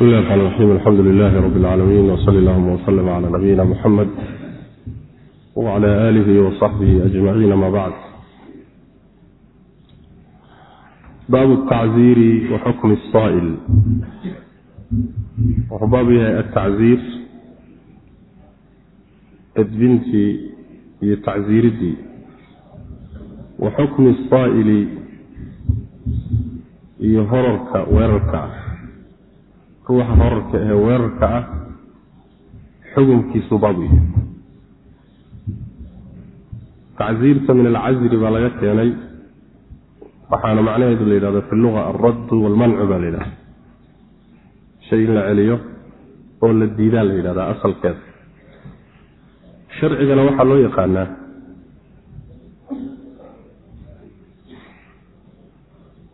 bismi illahi raxmaan raxiim alxamdu lilaahi rabbi alcaalamiin wsali allahuma wslm cala nabiyina muxamed wcala aalihi wasaxbihi ajmaciin ama bacd baabu tacziiri wa xukmi saa'il wuxuu baabu yahay atacziir edbintii iyo tacziiriddii wa xukmi saa'ili iyo horarka weerarka ah ruuxa horarka ee weerarka ah xukunkiisu baabu yahay tacziirta min alcazri baa laga keenay waxaana macnaheedu la yidhahda fi luga alraddu walmancu baa la yidhahda shay in la celiyo oo la diidaa la yidhahdaa asalkeeda. Sharcigana waxaa loo yaqaanaa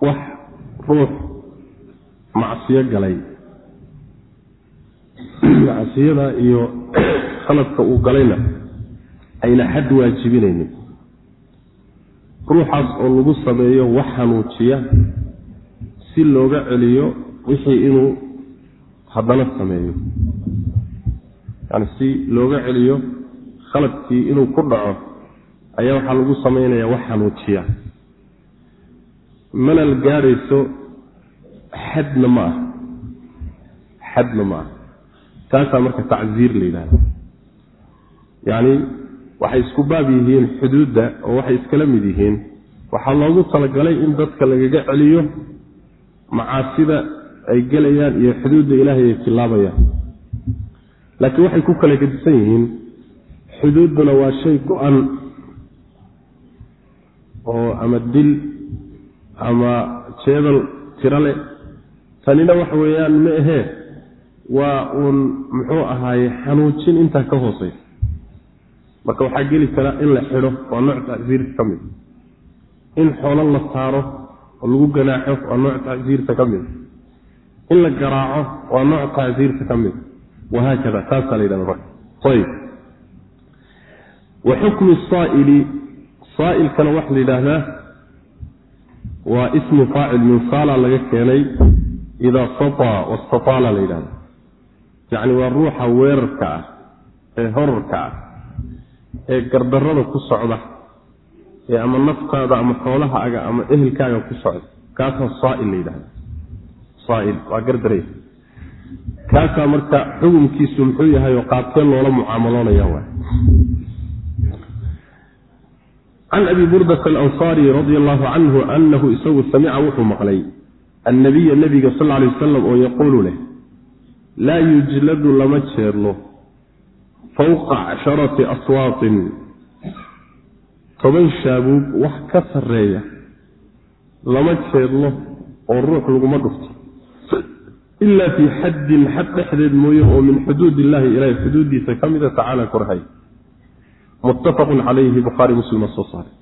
wax ruux macsiyo galay macsiyada iyo khaladka uu galayna ayna xad waajibinaynin. Ruuxaas oo lagu sameeyo wax xanuujiya si looga celiyo wixii inuu haddana sameeyo. Yani si looga celiyo khaladkii inuu ku dhaco ayaa waxaa lagu samaynayaa wax xanuujiya manal gaadhayso xadna ma ah. Xadna ma ah taasaa marka tacziir la yidhahda yacni waxay isku baab yihiin xuduudda oo waxay iskala mid yihiin. Waxaa loogu talagalay in dadka lagaga celiyo macaasida ay gelayaan iyo xuduudda ilaahay ay tilaabayaan. Laakiin waxay ku kala gedisan yihiin xuduudduna waa shay go-an oo ama dil ama jeedal tiro leh. Tanina waxa weeyaan ma ahee waa uun muxuu ahaaye xanuujin intaa ka hooseysa marka waxaa geli kara in la xidho waa nooc tacsiirta ka mid. In xoolo la saaro oo lagu ganaaxo waa nooc tacsiirta ka mid. In la garaaco waa nooc tacsiirta ka mid. Wahaakada taasaa la yidhahda marka. Ayb wa xukmi saa'ili saa'ilkana waxaa la yidhaahdaa waa ismu faacil min saala laga keenay idaa sataa wastataala la yidhahda yacni waa ruuxa weerarka ah ee horarka ah ee gardarrada ku socda ee ama naftaada ama xoolahaaga ama ehelkaaga ku socda. Kaasaa saail la yidhahda saail waa gardaray. Kaasaa marka xukunkiisu muxuu yahay oo qaabkee loola mucaamaloonaya waay can abi burdata alansaari radia allahu canhu anahu isagu samica wuxuu maqlay annabiya nabiga sal ly wasalam oo yaquulu leh laa yujladu lama jeedlo fowqa casharati aswaatin toban shaabuug wax ka sarreeya lama jeedlo oo ruux laguma dhufto. Ilaa fii xaddin xad dhexdeed mooye oo min xuduud illahi ilahay xuduuddiisa ka mida tacaala korhay. Muttafaqun calayhi bukhaari muslima soo saaray.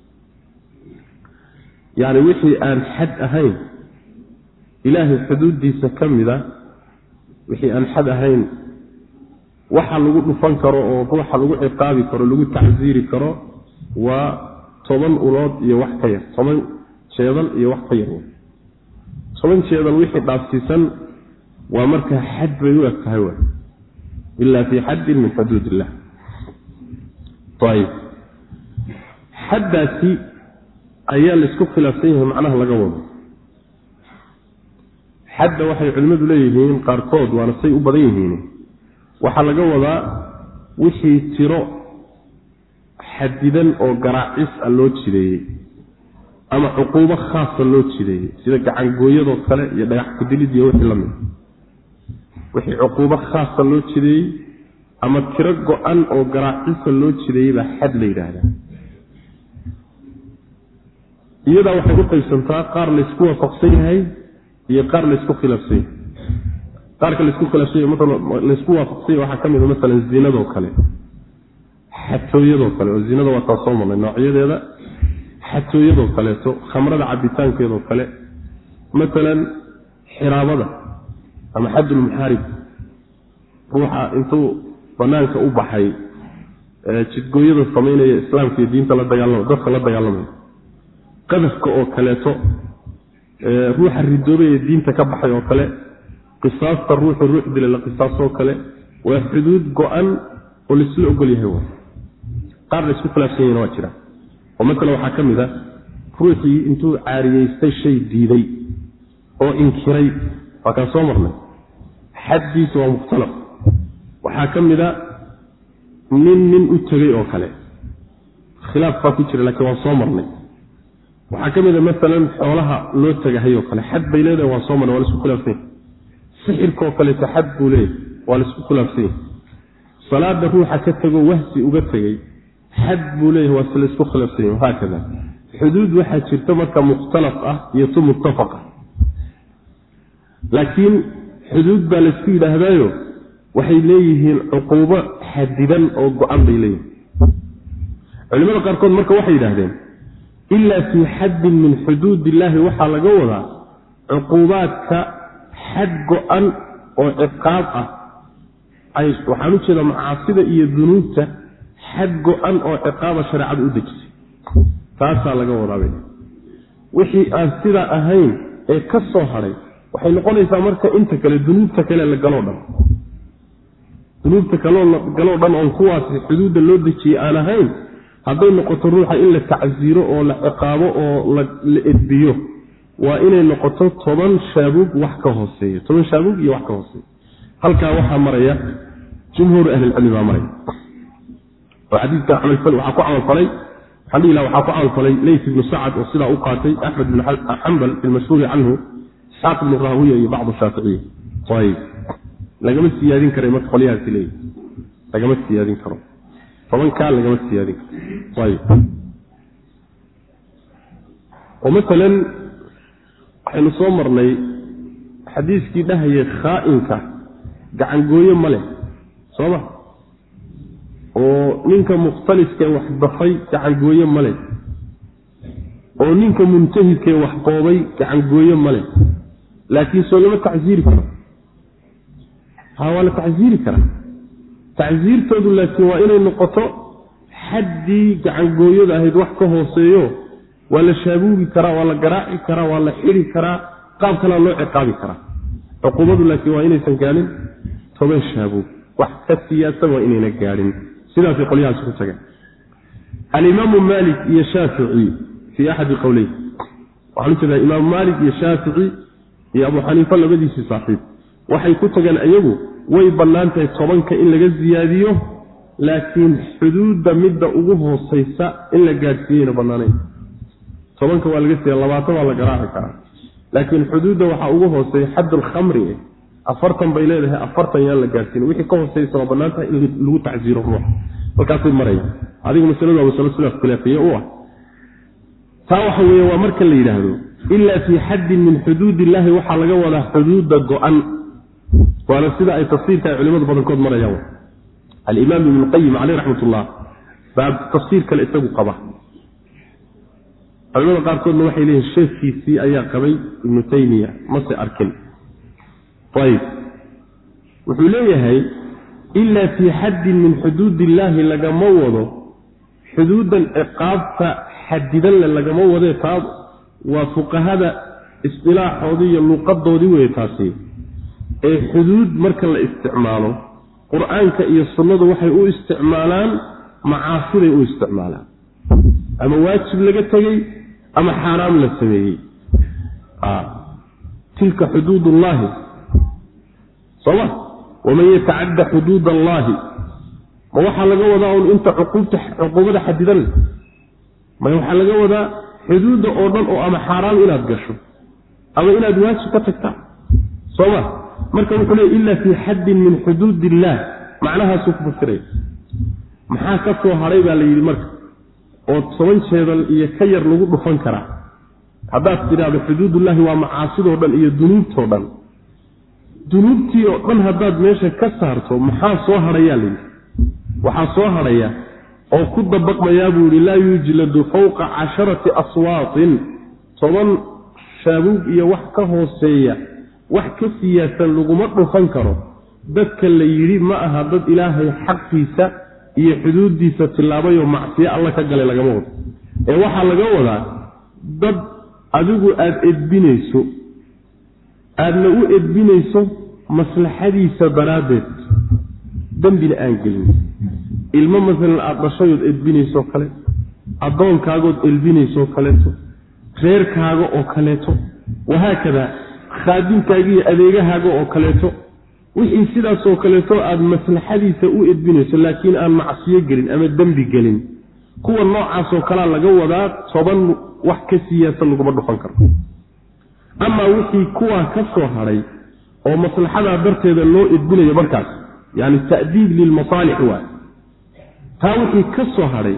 Yacni wixii aan xad ahayn ilaahay xuduuddiisa ka mida wixii aan xad ahayn waxa lagu dhufan karo oo ruuxa lagu ciqaabi karo lagu tacsiiri karo waa toban ulood iyo wax ka yar toban jeedal iyo wax ka yar. Toban jeedal wixii dhaafsiisan waa markaa xad bay u eg tahay waay. Ilaa fii xaddin min xuduud illah ayib. Xaddaasi ayaa laysku khilaafsan yahay macnaha laga wado xadda waxay culimmadu leeyihiin qaarkood waana say u badan yihiin. Waxaa laga wadaa wixii tiro xadidan oo garaacis a loo jideeyey ama cuquubo khaasa loo jideeyey sida gacangooyadoo kale iyo dhagax kudilid iyo wixii la mid wixii cuquubo khaasa loo jideeyey ama tiro go-an oo garaacisa loo jideeyey baa xad la yidhaahdaa. Iyadaa waxay u qaybsantaa qaar laysku waafaqsan yahay iyo qaar laysku khilaafsan yahay qaarka laysku khilaafsanya laysku waafaqsanya waxaa ka mida masalan zinadoo kale. Xatooyadoo kale oo zinada waa taa soo marnay. Noocyadeeda xatooyadoo kaleeto khamrada cabitaankeedoo kale. Masalan xiraabada ama xaddulmuxaarib ruuxa intuu banaanka u baxay jidgooyada samaynaya islaamka iyo diinta la dagaalama dadka la dagaalamaya qadafka oo kaleeto ruuxa ridoobay ee diinta ka baxay oo kale qisaasta ruuxu ruux dila la qisaasoo kale waa xuduud go-an oo laisla ogol yahay wa qaar la isku khilaafsan yahina waa jira. Oo matala waxaa ka mid a ruuxii intuu caariyeystay shay diiday oo inkiray waa kaan soo marnay. Xaddiisu waa mukhtalaf. Waxaa ka mid a nin nin u tegay oo kale. Khilaaf baa ku jira laakiin waan soo marnay waxaa ka mid a maalan xoolaha loo tagahay oo kale xad bay leedahay waan soo marnay waa la isku khilaafsanya sixirkaoo kaleeto xad buu leeyahay waa la isku khilaafsanya salaada ruuxa ka tego wahsi uga tegey xad buu leeyahay waa la isku khilaafsanya wahaakada xuduud waxaa jirta marka mukhtalaf ah iyo tu muttafaqa laakiin xuduud baa laysku yidhaahdaayo waxay leeyihiin cuquubo xadidan oo go-an bay leeyihiin. Culimada qaarkood marka waxay yidhaahdeen ilaa fii xaddin min xuduud illaahi waxaa laga wadaa cuquubaadka xad go-an oo ciqaab ah. Waxaan u jeedaa macaasida iyo dunuubta xad go-an oo ciqaaba shareecada u dejisay. Taasaa laga wadaabay wixii aan sidaa ahayn ee ka soo hadhay waxay noqonaysaa marka inta kale dunuubta kale la galoo dhan. Dunuubta kalgaloo dhan oon kuwaasi xuduudda loo dejiyey aan ahayn hadday noqoto ruuxa in la tacsiiro oo la ciqaabo oo la edbiyo waa inay noqoto toban shaabuug wax ka hooseeya toban shaabuug iyo wax ka hooseeya halkaa waxaa maraya jumhuur ahlilcilmi baa maraya. Oo xadiidka camalfal ku camalfalay waxaan dhihi laha waxaa ku camalfalay leys ibnu sacad oo sidaa u qaatay axmed ibnu xambal fi lmashhuuri canhu isxaaq ibnu raawiya iyo bacdu shaaficiya ayb lagama siyaadin kara marka qolyahaasi leeyihi lagama siyaadin karo tobankaa lagama siyaadin oo maalan waxaynu soo marnay xadiiskii dhahayay khaa'inka gacangooye ma leh soo ma? Oo ninka mukhtaliskee wax dafay gacangooye ma leh. Oo ninka muntahidkee wax boobay gacangooye ma leh. Laakiin soo lama tacsiiri karo. Ha waa la tacsiiri karaa tacsiirtoodu laakiin waa inay noqoto xaddii gacangooyada ahayd wax ka hooseeyo waa la shaabuugi karaa waa la garaaci karaa waa la xidi karaa qaab kalea loo ciqaabi karaa. Cuquubadu laakiin waa inaysan gaadhin toban shaabuug wax ka siyaasan waa inayna gaadhin sidaasay qolyahaasi ku tageen alimaamu maalik iyo shaafici fii axadi qowley waxaan u jeedaa imaamu maalik iyo shaafici iyo abu xaniifa labadiisii saaxiib. Waxay ku tageen iyagu way bannaan tahay tobanka in laga siyaadiyo laakiin xuduudda midda ugu hoosaysa in la gaadhsiiyeyna bannaanayn. Tobanka waa laga siiya labaatan waa la garaaci karaa. Laakiin xuduudda waxaa ugu hooseeya xaddulkhamri eh afartan bay leedahay afartan yaan la gaadhsiin wixii ka hooseysa waa bannaan tahay in lagu tacsiiro ruux. Halkaasay maraya adiga masaladu waa masalo sidaas khilaafiye u ah. Taa waxa weeye waa marka la yidhaahdo ila fii xaddin min xuduud illaahi waxaa laga wadaa xuduudda go-an waana sida ay tafsiirka culimadu badankood marayaan alimaam ibnu qayim caleyh raxmat ullah baa tafsiir kale isagu qaba culimada qaarkoodna waxay leeyihiin sheekhiisii ayaa qabay ibnu taymiya mase arkin ayib wuxuu leeyahay ila fii xaddin min xuduud illaahi lagama wado xuduudan ciqaabta xadidanle lagama wadee taa waa fuqahada isdilaaxoodii iyo luuqadoodii weye taasi ee xuduud marka la isticmaalo qur'aanka iyo sunnadu waxay u isticmaalaan macaasiday u isticmaalaan. Ama waajib laga tegey ama xaaraam la sameeyey. Tilka xuduud ullaahi soma waman yatacadda xuduud allaahi ma waxaa laga wadaa un inta cuquubada xadidan? Maya waxaa laga wadaa xuduudda oo dhan oo ama xaaraam inaad gasho ama inaad waajib ka tagtaa? Soma marka wuxuu leey ila fii xaddin min xuduud illaah macnahaasuu ku fasiraya. Maxaa ka soo hadhay baa la yidhi marka oo toban jeedal iyo ka yar lagu dhufan karaa haddaad tidhaahdo xuduudullaahi waa macaasidoo dhan iyo dunuubtoo dhan. Dunuubtii oo dhan haddaad meesha ka saarto maxaa soo hadhayaa layidhi waxaa soo hadhaya oo ku dabaqmayaa buu yihi laa yujladu fawqa casharati aswaatin. Toban shaabuug iyo wax ka hooseeya wax ka siyaasan laguma dhufan karo. Dadka la yidhi ma aha dad ilaahay xaqiisa iyo xuduuddiisa tilaabayoo macsiyo alla ka galay lagama wado. Ee waxaa laga wadaa dad adigu aada edbinayso aadna u edbinayso maslaxadiisa daraaddeed dembina aan gelin. Ilmo masalan aada dhashayood edbinaysoo kaleeto addoonkaagood elbinaysoo kaleeto reerkaaga oo kaleeto wahaakada khaadimkaaga iyo adeegahaaga oo kaleeto. Wixii sidaasoo kaleeto aada maslaxadiisa u edbinayso laakiin aan macsiyo gelin ama dembi gelin. Kuwa noocaasoo kalea laga wadaa toban wax ka siyaasa laguma dhufan karo. Amaa wixii kuwaa ka soo hadhay oo maslaxadaa darteeda loo edbinayo markaas yani ta'diib lilmasaalix waay taa wixii ka soo hadhay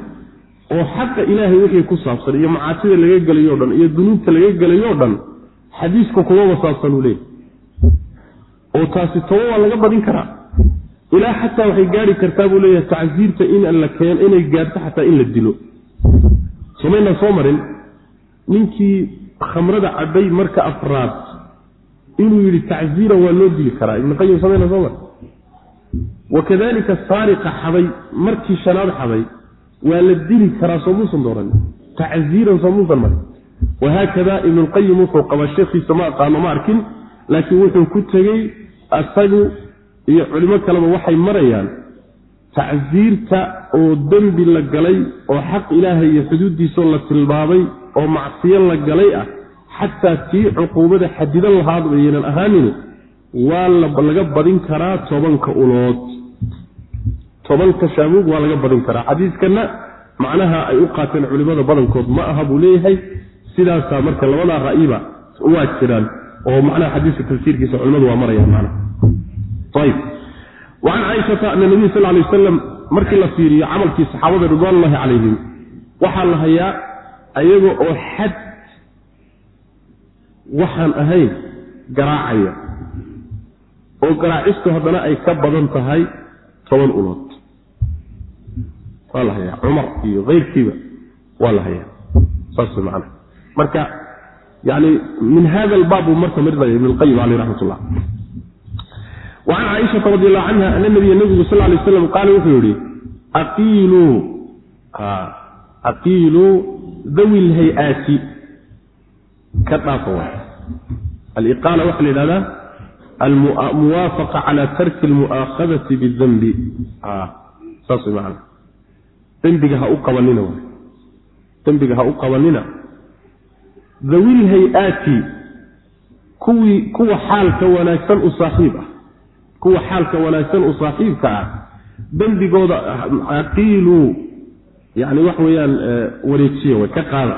oo xaqa ilaahay wixii ku saabsan iyo macaasida laga gelayo dhan iyo dunuubta laga gelayo dhan xadiisku kumaba saabsan uu leeyay oo taasi toba waa laga badin karaa. Ilaa xataa waxay gaari kartaa buu leeyahay tacsiirta inay gaarto xataa in la dilo. Somaynaan soo marin. Ninkii khamrada cabay marka afraad inuu yidhi tacziiran waa loo dili karaa. Ibnu qayim somaynaan soo marin. Wakadalika saariqa xaday markii shanaad xaday waa la dili karaa soo muusan dooran tacziiran soo muusan marin wahaakada ibnulqayim wuxuu qabaa sheekhiisa ma aqaano ma arkin laakiin wuxuu ku tegey asagu iyo culimo kaleba waxay marayaan tacsiirta oo dembi la galay oo xaq ilaahay iyo xuduuddiisao la tilmaamay oo macsiyo la galay ah xataa tii cuquubada xadidan lahaadba yaynan ahaanin waa laga badin karaa tobanka ulood tobanka shaamuug waa laga badin karaa xadiiskanna macnaha ay u qaateen culimada badankood ma aha buu leeyahay sidaasaa marka labadaa ra'yiba waa jiraan oo macnaha xadiiska tafsiirkiisa culimadu waa marayaan macnaha. Ayb wacan caaishata ana nabiy sal lay wasalam markii la fiiriyo camalkii saxaabada ridwaanulahi calayhim waxaa la hayaa ayaga oo xad waxaan ahayn garaacaya oo garaacistu haddana ay ka badan tahay toban ulood. Waa la hayaa. Cumar iyo keyrkiiba waa la hayaa. Saas man marka yani min hada albaab buu marka marinaya ibn lqayim caleyh raxmat ullah wacan caaishata radi allahu canha ana nabiya nabigu sal lay slam qaala wuxuu yihi aqiiluu aqiiluu dawi lhay-aati ka dhaafa waay aliqaala waxaa la yidhahdaa almuwaafaqa cala tarki almu'aakhadati bidanbi saas way macana dembiga ha u qabanina dembiga ha u qabanina dawil hay'aati kuwii kuwa xaalka wanaagsan u saaxiib ah kuwa xaalka wanaagsan u saaxiibka ah dembigooda aqiiluu yani wax weeyaan wareejiya way ka qaada.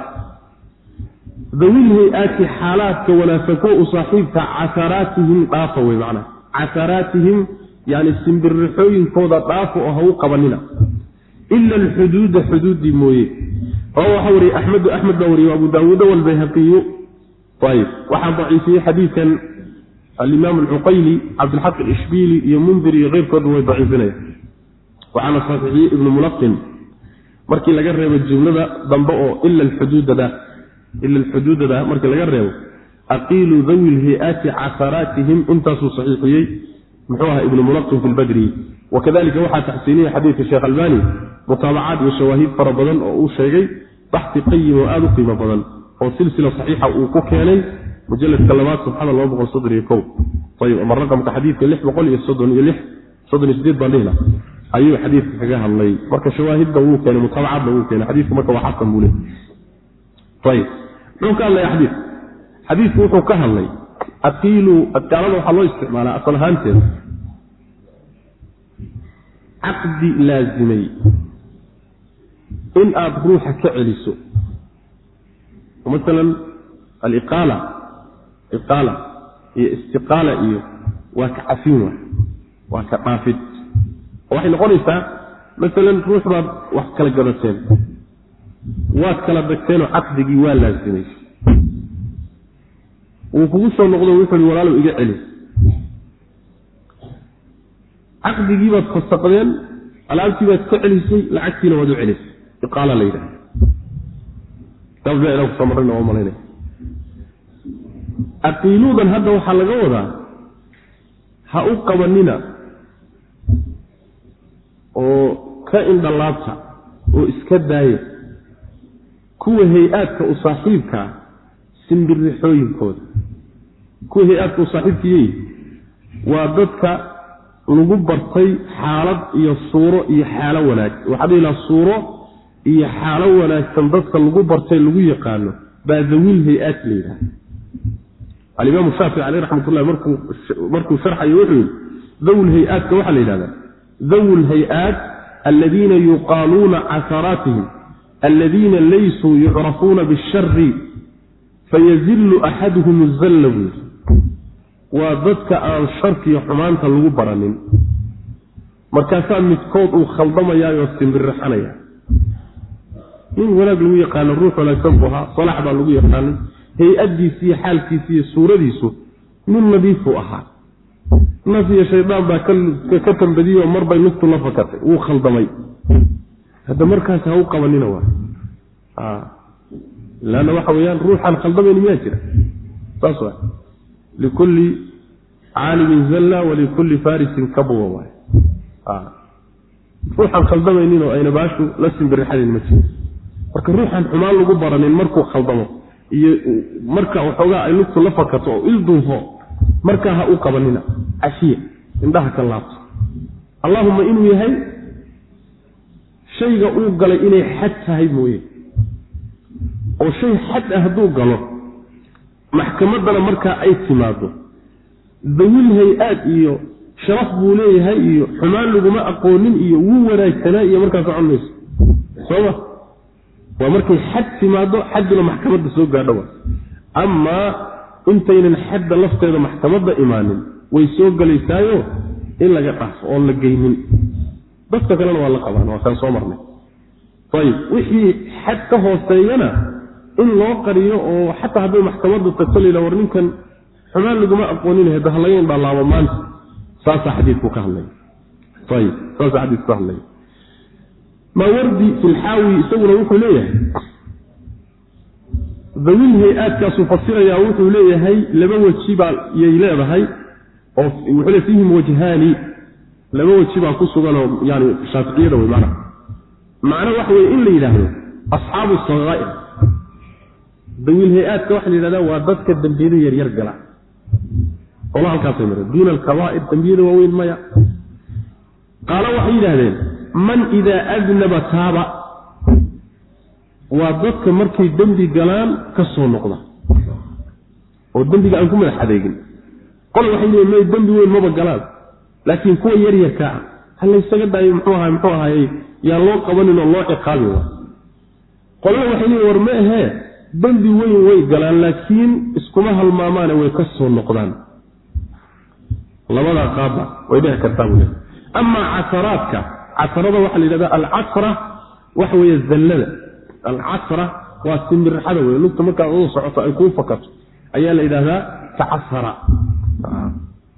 Dawil hay'aati xaalaadka wanaagsan kuwa u saaxiibka casaraatihim dhaafa wey macnaha casaraatihim yani simbirixooyinkooda dhaafa oo ha qabanina. Ila alxuduuda xuduuddii mooye rawa waxaa wariyey axmedu axmed baa wariyey abu daawuuda walbayhaqiyu ayb waxaa daciifiyey xadiidkan alimaam alcuqayli cabdilxaq ishbiili iyo mundir iyo keyrkoodba way daciifinaya waxaana saxiixiyey ibnu mulaqin. Markii laga reebo jumlada dambe oo ila xuduudada ila alxuduudada markii laga reebo aqiiluu dawi lhi-aati casaraatihim intaasuu saxiixiyey muxuu aha ibnu mulaqin fi lbadri wakadalika waxaa taxsiiniyey xadiidka sheekh albani mutaabacaad iyo shawaahid fara badan oo uu sheegay baxi qayim oo aada u qiimo badan oo silsila saxiixa uu ku keenay mujaladka labaad ayb ama raqamka xadiidka lix boqol iyo soddon iyo lix soddon iyo sideed baan dhihila ayuu xadiidka kaga hadlay. Marka shawaahidda wuu keenay mutaabacaadna wuu keenay. Xadiidku marka waa xasan buu le ayb muxuu ka hadlaya xadiidku xadiidku wuxuu ka hadlay aqiilu adkaalada waxaa loo isticmaalaa asal ahaanteeda caqdi laazimay in aada ruuxa ka celiso. Masalan aliqaala iqaala iyo istiqaala iyo waa ka cafin waay waa ka dhaafid. Oo waxay noqonaysaa masalan ruux baad wax kala gadateen waad kala dagteenoo caqdigii waa laasimay wuu kugu soo noqdo wuxu uhi walaalow iga celi. Caqdigii baad fasaqdeen alaabtii baad ka celisay lacagtiina waad u celisay iqaala la yidhaha dabdheena ku soo marrayna waa malaynaya aqiiluudan hadda waxaa laga wadaa ha u qabanina oo ka indhalaabta oo iska daaya kuwa hay'aadka u saaxiibkaa simbirixooyinkooda. Kuwa hay'aadka u saaxiibkayey waa dadka lagu bartay xaalad iyo suuro iyo xaalo wanaag. Waxaa dhihi suuro iyo xaalo wanaagsan dadka lagu bartay lagu yaqaano baa dawiil hay'aat la yidhaha alimaamu shaafici caleyh raxmatullahi markuu sharxayo wuxuu yidhi dawl hay'aadka waxaa la yidhahdaa dawu lhay-aat aladiina yuqaaluuna casaraatihim aladiina laysuu yucrafuuna bishari fayazillu axaduhum zalla buu yidhi. Waa dadka aan sharkiyo xumaanta lagu baranin. Markaasaa midkood uu khaldamayaayoo simbirixanaya nin wanaag lagu yaqaano ruux wanaagsan buu ahaa salax baa lagu yaqaanay hay'addiisi iyo xaalkiisi iyo suuradiisu nin nadiifuu ahaa. Naf iyo shaydaan baa ka tambadiyey oo marbay nuftu la fakatay wuu khaldamay. Hadda markaas ha u qabanina waa. Lanna waxa weyaan ruuxaan khaldamayni miyaa jira? Saas wa likulli caalimin zalla walikulli farisin kabwa waay. Ruuxaan khaldamaynin oo ayna baashu la simbirixadayn ma jiro marka ruuxaan xumaan lagu baranin markuu khaldamo iyo marka waxoogaa ay lugtu la fakato oo ilduufo markaa ha u qabanina. Cashiya indhaha ka laabto. Allahuma inuu yahay shayga uu galay inay xad tahay mooye. Oo shay xad ah hadduu galo maxkamaddana markaa ay timaado dawil hay'aad iyo sharaf buu leeyahay iyo xumaan laguma aqoonin iyo wuu wanaagsanaa iyo markaa socon mayso. Sooma waa markay xad timaado xadduna maxkamadda soo gaadho amaa intaynan xadda lafteeda maxkamadda imaanin way soo gelaysaayo in laga dhaafo oon la geynin. Dadka kalena waa la qabaan waa kaan soo marnay. Ayib wixii xad ka hooseeyana in loo qariyo oo xataa hadday maxkamadda tagto layidha war ninkan xumaan laguma aqoonin hada halaga indhaalaabo maanta. Saasaa xadiidku ka hadlaya ayib saasaa xadiidku ka hadlaya maawardi filxaawi isaguna wuxuu leeyahay. Dawil hay'aadkaasuu fasirayaa wuxuu leeyahay laba weji baa yay leedahay oo wuxuu le fiihim wajhaani laba weji baa ku suganoo yani shaaficiyada wey maana macno waxa weye in la yidhaahdo asxaabu sakaa'ir dawil hay'aadka waxa la yidhahdaa waa dadka dembiyada yaryar gala. Qolo halkaasay mare duuna alkabaa'ir dembiyada waaweyn maya. Qaalo waxay yidhahdeen man idaa adnaba taaba waa dadka markay dembi galaan ka soo noqda. Oo dembiga aan ku madax adeegin. Qole waxay leeyiin may dembi weyn maba galaan laakiin kuwa yaryarka ah ha laysaga dhaayo muxuu ahay muxuu ahaye yaan loo qabanin oo loo ciqaabi wa qolana waxay leeyiin war ma ahee dembi weyn way galaan laakiin iskuma halmaamaane way ka soo noqdaan. Labadaa qaaba way dhici kartaa buu amaa casaraadka casarada waxaa la yidhahda alcasra waxa weeye zallada. Alcasra waa simirxada wey lugta markaad u socoto ay kuu fakato ayaa la yidhahdaa tacasara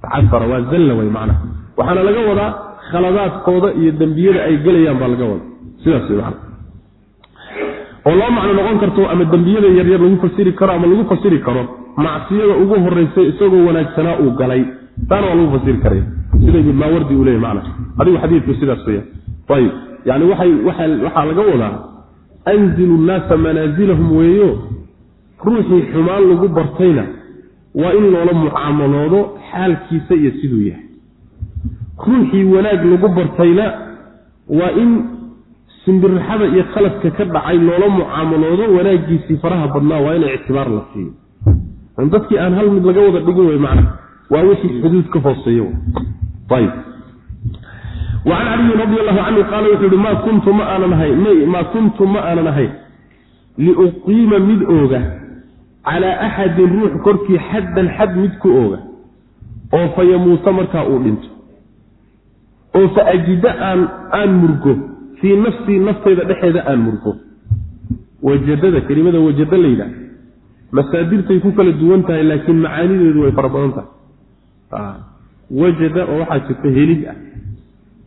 tacasara waa zalla wey macnaha. Waxaana laga wadaa khaladaadkooda iyo dembiyada ay gelayaan baa laga wada sidaas wey macna oo loo macno noqon karto ama dembiyada yaryar lagu fasiri karo ama lagu fasiri karo macsiyada ugu horeysay isagoo wanaagsanaa uu galay taana waa lagu fasiri karaya sida ibnmaawardi uu leeyay macna. Adigu xadiidku sidaas weya ayib. Yani waxay waxaa laga wadaa anzilu nnaasa manaasilahum weeyo. Ruuxii xumaan lagu bartayna waa in loola mucaamaloodo xaalkiisa iyo siduu yahay. Ruuxii wanaag lagu bartayna waa in simbirixada iyo khaladka ka dhacay loola mucaamaloodo wanaaggiisii faraha badnaa waa in ictibaar la siiyo. Dadkii aan hal mid laga wada dhigin wey macna waa wixii xuduud ka hooseeyo wacan caliyin radi allahu canhu qaala wuxuu yihi maa kuntu ma aanan ahayn maa kuntu ma aanan ahayn liuqiima mid ooga calaa axadin ruux korkii xaddan xad mid ku ooga oo fa yamuuta markaa uu dhinto oo fa ajida aan aan murgo fii nafsii naftayda dhexeeda aan murgo wajadada kelimada wajado la yidhaah masaadirtay ku kala duwan tahay laakiin macaanideedu way fara badan tahay wajada oo waxaa jirta helid ah.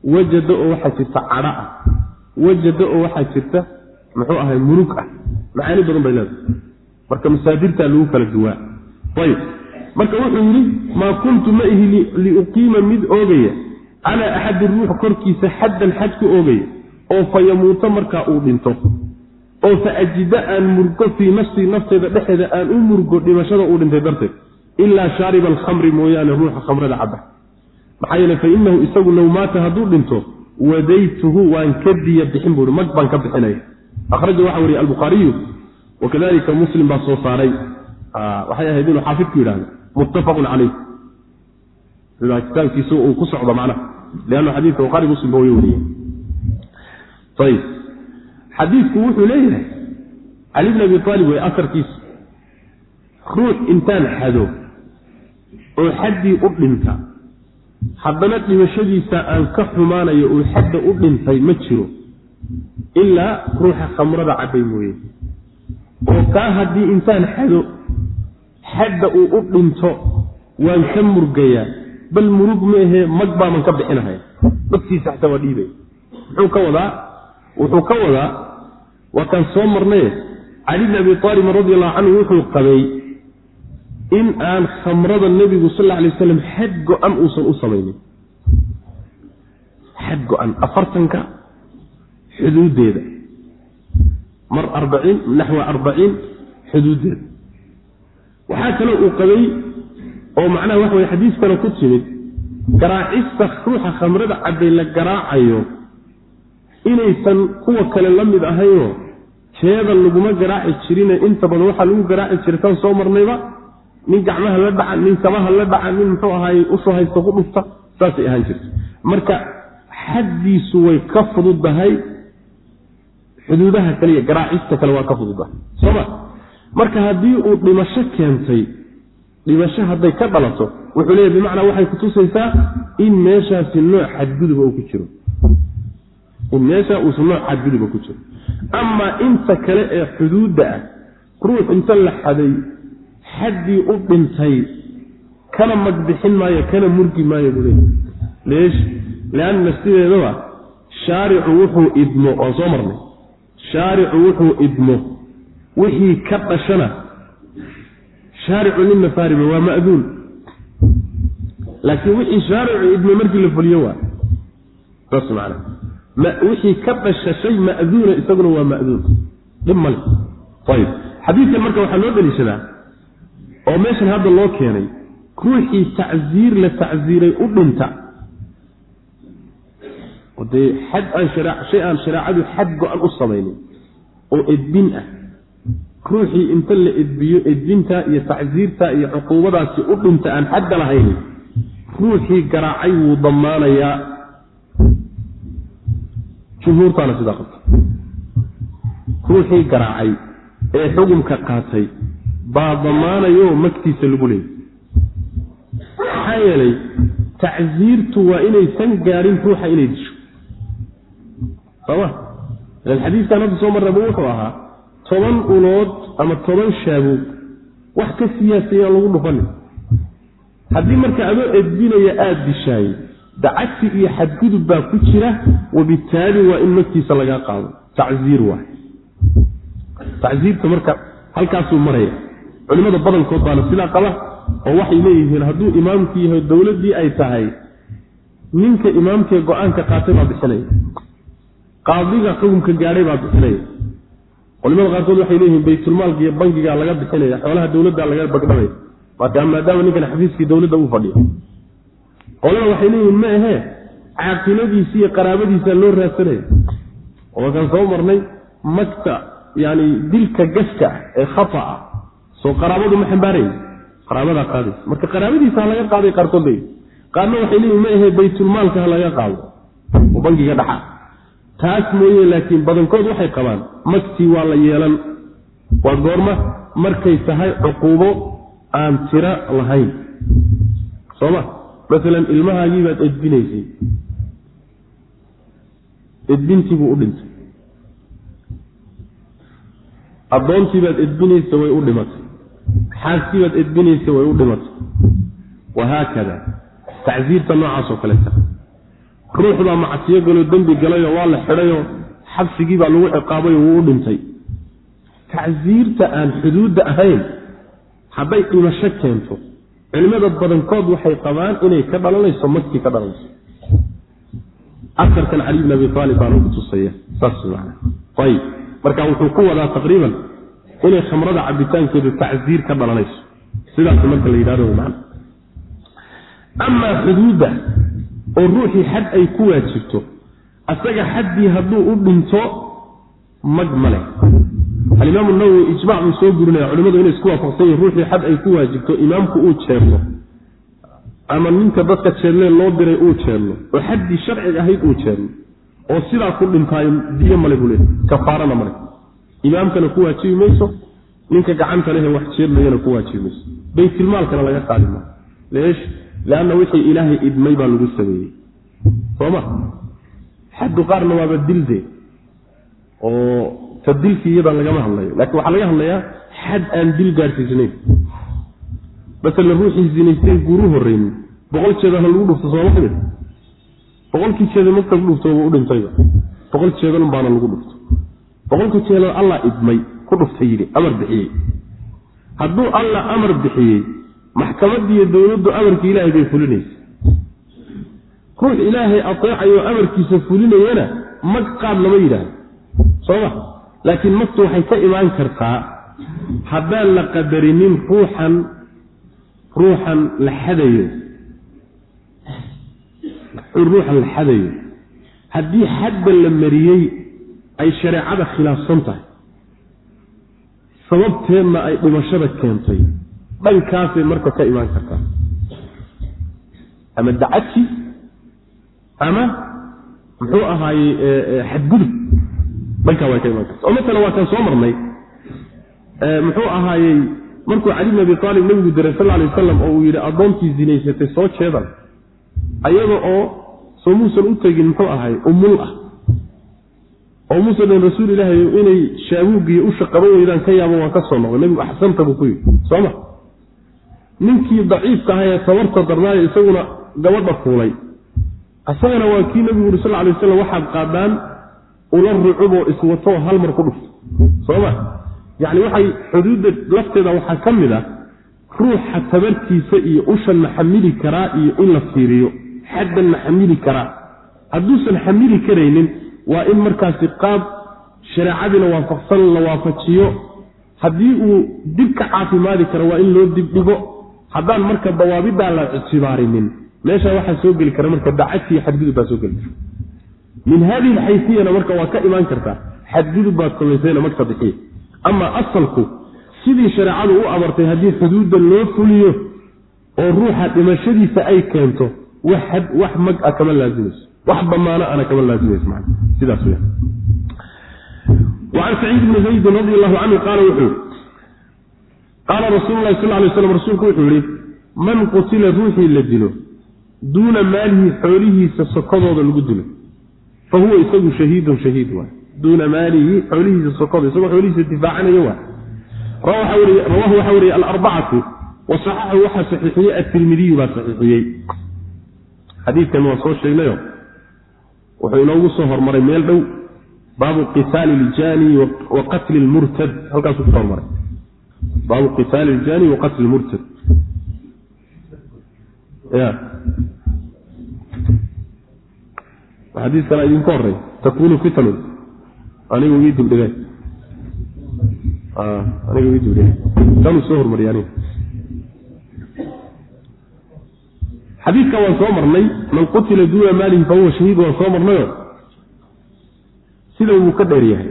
Wajada oo waxaa jirta cadho ah. Wajada oo waxaa jirta muxuu ahay murug ah. Macaani badan bay leedahay. Marka masaadirtaa lagu kala duwaa. Ayb marka wuxuu yidhi maa kuntu ma ihi liuqiima mid oogaya. Calaa axadi ruux korkiisa xaddan xad ku oogaya. Oo fa yamuuto markaa uu dhinto. Oo fa ajida aan murgo fii nafsii nafteyda dhexeeda aan u murgo dhimashada uu dhintay darteed ilaa shaariba alkhamri mooyaane ruuxa khamrada cabba maxaa yeele fa inahu isagu low maata hadduu dhinto wadaytuhu waan ka diya bixin buui mag baan ka bixinaya. Akhraja waxa weriye albukhaariyu wakadalika muslim baa soo saaray. Waxay ahayd inuu xaafidku yidhahdo muttafaqun calayh. Sida kitaabkiisa uu ku socdo macnaha lianna xadiidka bukhaari muslimba way wariyeen. Ayib xadiidku wuxuu leeyahay cali bn abi aalib wey asarkiisa ruux intaan xado oo xaddii u dhinta. Haddana dhimashadiisa aan ka xumaanayo uu xadda u dhintay ma jiro ilaa ruuxa khamrada cabbay mooye. Oo kaa haddii intaan xado xadda uu u dhinto waan ka murgayaa bal murug maahee mag baaman ka bixinahaya dadkiisa xataa waa dhiibaya muxuu ka wadaa wuxuu ka wadaa waa kaan soo marnaye cali bni abi aalibin radi allahu canhu wuxuu qabay in aan khamrada nebigu sal alla alay waslam xad go-an uusan u samaynin. Xad go-an afartanka xuduuddeeda mar arbaciin naxwa arbaciin xuduuddeeda waxaa kaloo uu qabay oo macnaha waxa weye xadiiskana ku timid garaacista ruuxa khamrada cadday la garaacayo inaysan kuwa kale la mid ahayoo teeda laguma garaaci jirine inta badan waxaa lagu garaaci jiray tan soo marnayba nin gacmaha la dhaca nin kabaha la dhaca nin muxuu ahaay u soo haysta ku dhufta saasay ahaan jirta marka xaddiisu way ka fududahay xuduudaha kaliya garaacista kale waa ka fududahay. Soma marka haddii uu dhimasho keentay dhimasho hadday ka dhalato wuxuu leeyahy bimacnaa waxay kutusaysaa in meeshaasi nooc xadguduba uu ku jiro. In meesha uusan nooc xadguduba ku jiro. Amaa inta kale ee xuduudda ah ruux inta la xaday xaddii u dhintay kana magbixin maayo kana murgi maayo leesh lianna sideedaba shaaricu wuxuu idmo waan soo marnay. Shaaricu wuxuu idmo wixii ka dhashana shaaricu ninna faariba waa ma'duun. Laakiin wixii shaaricu idmo markii la fuliyo waa saas macana wixii ka dhasha shay ma'duuna isaguna waa ma'duun. Dhib male ayib xadiidkan marka waxaa loo daliishadaa oo meeshan hadda loo keenay ruuxii tacsiir la tacsiiray u dhinta. Dee xad aan shay aan shareecadu xad go-an u samaynin oo edbin ah. Ruuxii inta la edbiyo edbinta iyo tacsiirta iyo cuquubadaasi u dhinta aan xadda lahaynin ruuxii garaacay wuu damaanayaa jumhuurtaana sidaa qabta. Ruuxii garaacay ee xukumka qaatay baa damaanayo magtiisa lagu leeyay maxaa yeelay tacsiirtu waa inaysan gaadhin ruuxa inay disho. Sooma ilan xadiiskan hadda soo marraba wuxuu ahaa toban ulood ama toban shaaboog wax ka siyaasayaan lagu dhufanin. Haddii marka adoo edbinaya aada dishaay dacagsi iyo xadgudub baa ku jira wabitaali waa in magtiisa lagaa qaado. Tacsiir waay. Tacsiirta marka halkaasuu maraya culimmada badankood baana sidaa qaba oo waxay leeyihiin hadduu imaamku yahay dowladdii ay tahay ninka imaamkee go'aanka qaatay baa bixinaya qaadiga xukunka gaadhay baa bixinaya culimada qaarkood waxay leeyihiin baytulmaalka iyo bangigaa laga bixinaya xoolaha dowladda laga bagdhabaya marka maadaama ninkan xafiiskii dowladda uu fadhiyo. Qolada waxay leeyihiin ma ahee caaqiladiisi iyo qaraabadiisa loo raadsanaya oo markaan soo marnay magta yani dilka gaska ah ee khata ah soo qaraabadu ma xambaaraya qaraabadaa qaadaysa marka qaraabadiisa ha laga qaaday qaarkood leeyihi qaarna waxay leeyihiin ma ahee baytulmaalka ha laga qaado. Oo bangiga dhaxa taas mooye laakiin badankood waxay qabaan magtii waa la yeelan. Waa goorma markay tahay cuquubo aan tiro lahayn. Sooma maalan ilmahaagii baad edbinaysay. Edbintii buu u dhintay. Addoontii baad edbinaysa way u dhimatay xaaskii baad edbinaysa way u dhimatay. Wahaakada tacsiirta noocaasoo kaleeta ruux baa macsiyo galoo dembi galayoo waa la xidhayoo xabsigii baa lagu ciqaabayoo wuu u dhintay. Tacsiirta aan xuduudda ahayn hadday dhimasho keento culimada badankood waxay qabaan inay ka dhalanayso magtii ka dhalanayso. Aarkan cali bn abi aalib baan ugu tusaya saas man ayib marka wuxuu ku wadaa taqriiban inay khamrada cabitaankeedu tacsiir ka dhalanayso sidaas marka la yidhahdo man amaa xuduudda oo ruuxii xad ay ku waajibto asaga xaddii hadduu u dhinto mag ma leh. Alimaamu nawowi ijmac buu soo gurinaya culimadu inay isku waafaqsan yihiin ruuxii xad ay ku waajibto imaamku uu jeerto ama ninka dadka jeedlee loo diray uu jeedlo oo xaddii sharciga ahayd uu jeedlo oo sidaa ku dhintaayo diyo male buu leeyahy kafaarana male imaamkana ku waajibi mayso ninka gacanta lehe wax jeedlayana ku waajibi mayso. Baytilmaalkana laga qaadi maayo leesh leanna wixii ilaahay idmay baa lagu sameeyey. Sooma? Xaddu qaarna waaba dilde oo ta dilkii iyadaan lagama hadlayo. Laakiin waxaa laga hadlayaa xad aan dil gaadhsiisnayn masalan ruuxii zinaystay guuru horreynin boqol jeedana lagu dhufto sooma ka mid boqolkii jeeda marka lagu dhufto u dhintayba. Boqol jeedalun baana lagu dhufto boqolka jeedal allah idmay ku dhuftay yidhi amar bixiyey. Hadduu allah amar bixiyey maxkamadiiyo dowladdu amarkii ilaahay bay fulinaysa ruux ilaahay ateecayo amarkiisa fulinayana mag qaad lama yidhaahdo. Sooma laakiin magtu waxay ka imaan kartaa haddaan la qadarinin ruuxan ruuxan la xadayo. Ruuxan la xadayo. Haddii xadda la mariyey ay shareecada khilaafsan tahay. Sababteedna ay dhimashada keentay. Dhankaasay marka ka imaan kartaa ama dacadki ama muxuu ahaaye xadgudub. Dhankaa way ka imaan karta. Oo maala waa kaan soo marnay. Muxuu ahaayey markuu cali bn abi aalib nabigu diray sal lay wasalam oo uu yidhi addoonkii zinaysatay soo jeedan. Ayada oo soo muusan u tegin muxuu ahay umul ah oo muusan dhin rasuul ilaahay inay shaabuugiiyo usha qaban weydaan ka yaabo waan ka soo noqday nabigu axsanta buu ku yidhi. Sooma ninkii daciifka aha ee tabarta darnaayo isaguna gabadha fuulay. Isagana waa kii nabigu uri sal lay waslam waxaad qaadaan ula rucuboo iswatoo hal mar ku dhufto. Sooma yacni waxay xuduudda lafteeda waxaa ka mid ah ruuxa tabartiisa iyo ushan ma xamili karaa iyo in la fiiriyo. Xaddan ma xamili karaa. Hadduusan xamili karaynin waa in markaasi qaab shareecadiina waafaqsan la waafajiyo. Haddii uu dib ka caafimaadi karo waa in loo dibdhigo. Haddaan marka dawaabidaa la ictibaarinin meeshaa waxaa soo geli kara marka dacadkiiyo xadgudub baa soo geli kara. Min haadihi alxaysiyana marka waa ka imaan kartaa xadgudub baad samaysayna magta bixiya ama asalku sidii shareecadu u amartay haddii xuduudda loo fuliyo oo ruuxa dhimashadiisa ay keento wax mag a kama laazimayso wax damaano ana kama laazimayso wacan saciid bni zaydin radi allahu canhu qaala wuxuu yihi qaala rasuulu lahi sal lay slam rasuulku wuxuu yihi man qutila ruuxii la dilo duuna maalihi xoolihiisa sokodooda lagu dilo fa huwa isagu shahiidun shahiid waay. Duuna maalihi xoolihiisa sokooda isagoo xoolihiisa difaacanaya waay. Rawaahu waxaa wariyey alarbacatu wa saxaxahu waxaa saxiixiyey atirmidiyu baa saxiixiyey. Xadiidkan waan soo sheegnayo wuxuu inoogu soo hormaray meel dhow baabu qitaali iljaani wa qatli lmurtad halkaasuu ku soo hormaray. Baabu qitaali iljaani wa qatli lmurtad ya xadiiskana idinku horey takunu fitanun anigu ii dibdhigay aniga ii dibdhigay kanuu soo hormariyay aniga xadiidka waan soo marnay man qutila duuna maalihi fahuwa shahiid waan soo marnayo. Sida wuu ka dheer yahay.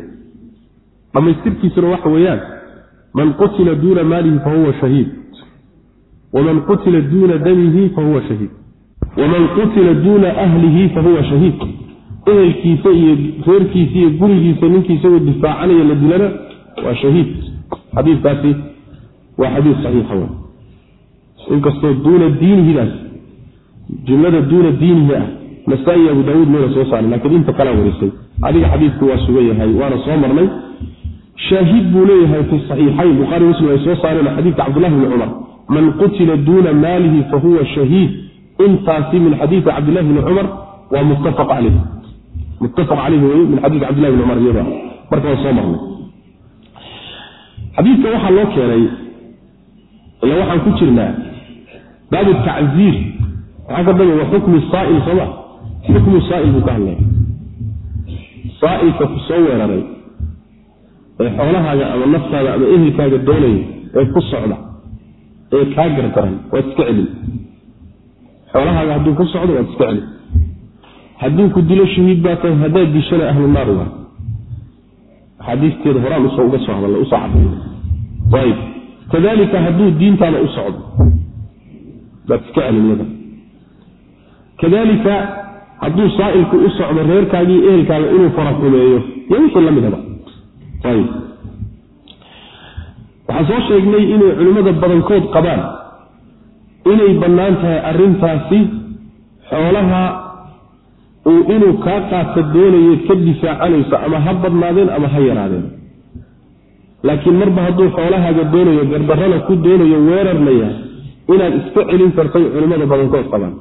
Dhammaystirkiisuna waxa weeyaan man qutila duuna maalihi fahuwa shahiid. Waman qutila duuna damihi fahuwa shahiid. Waman qutila duuna ahlihi fahuwa shahiid. Ehelkiisa iyo reerkiisa iyo gurigiisa ninkii isagoo difaacanaya la dilana waa shahiid. Xadiikaasi waa xadiis saxiixa w inkastoo duuna diinihidaas jumlada duuna diinihi ah nasaa-i abu daawuud mayna soo saarin lakiin inta kalaa warisay. Adiga xadiidku waa sugan yahay waana soo marnay. Shaahid buu leeyahay fi saxiixayn buhaari muslim ay soo saareen xadiidka cabdullahi bni cumar. Man qutila duuna maalihi fahuwa shahiid. Intaasi min xadiidi cabdillahi bni cumar waa muttafaq caleyh muttafaq caleyhi wey min xadiidi cabdillahi bni cumar iyada marka waa soo marnay. Xadiidka waxaa loo keenay ila waxaan ku jirnaa baabu tacziir maxaa ka dambe wa xukmu saail sooma xukmu saail buu ka hadlaya saailka ku soo weeraray ee xoolahaaga ama naftaada ama ehelkaaga doonaya ee ku socda ee kaa gardaran waad iska celin. Xoolahaaga hadduu ku socdo waad iska celi hadduu ku dilo shahiid baa tahay haddaad dishana ahlu naar waa axaadiisteeda horaan u soo uga soo hadalla u soo cadday ayib kadalika hadduu diintaada u socdo baad iska celin yada kadalika hadduu saa'ilku u socdo reerkaagii ehelkaaga inuu faraxumeeyo iyo wixii la midaba ayib. Waxaan soo sheegnay inay culimmada badankood qabaan inay bannaan tahay arrintaasi xoolaha uu inuu kaa qaato doonayo ka difaacanayso ama ha badnaadeen ama ha yaraadeen. Laakiin marba hadduu xoolahaaga doonayo gardarrana ku doonayo weerarna yahay inaad iska celin kartay culimmada badankood qabaan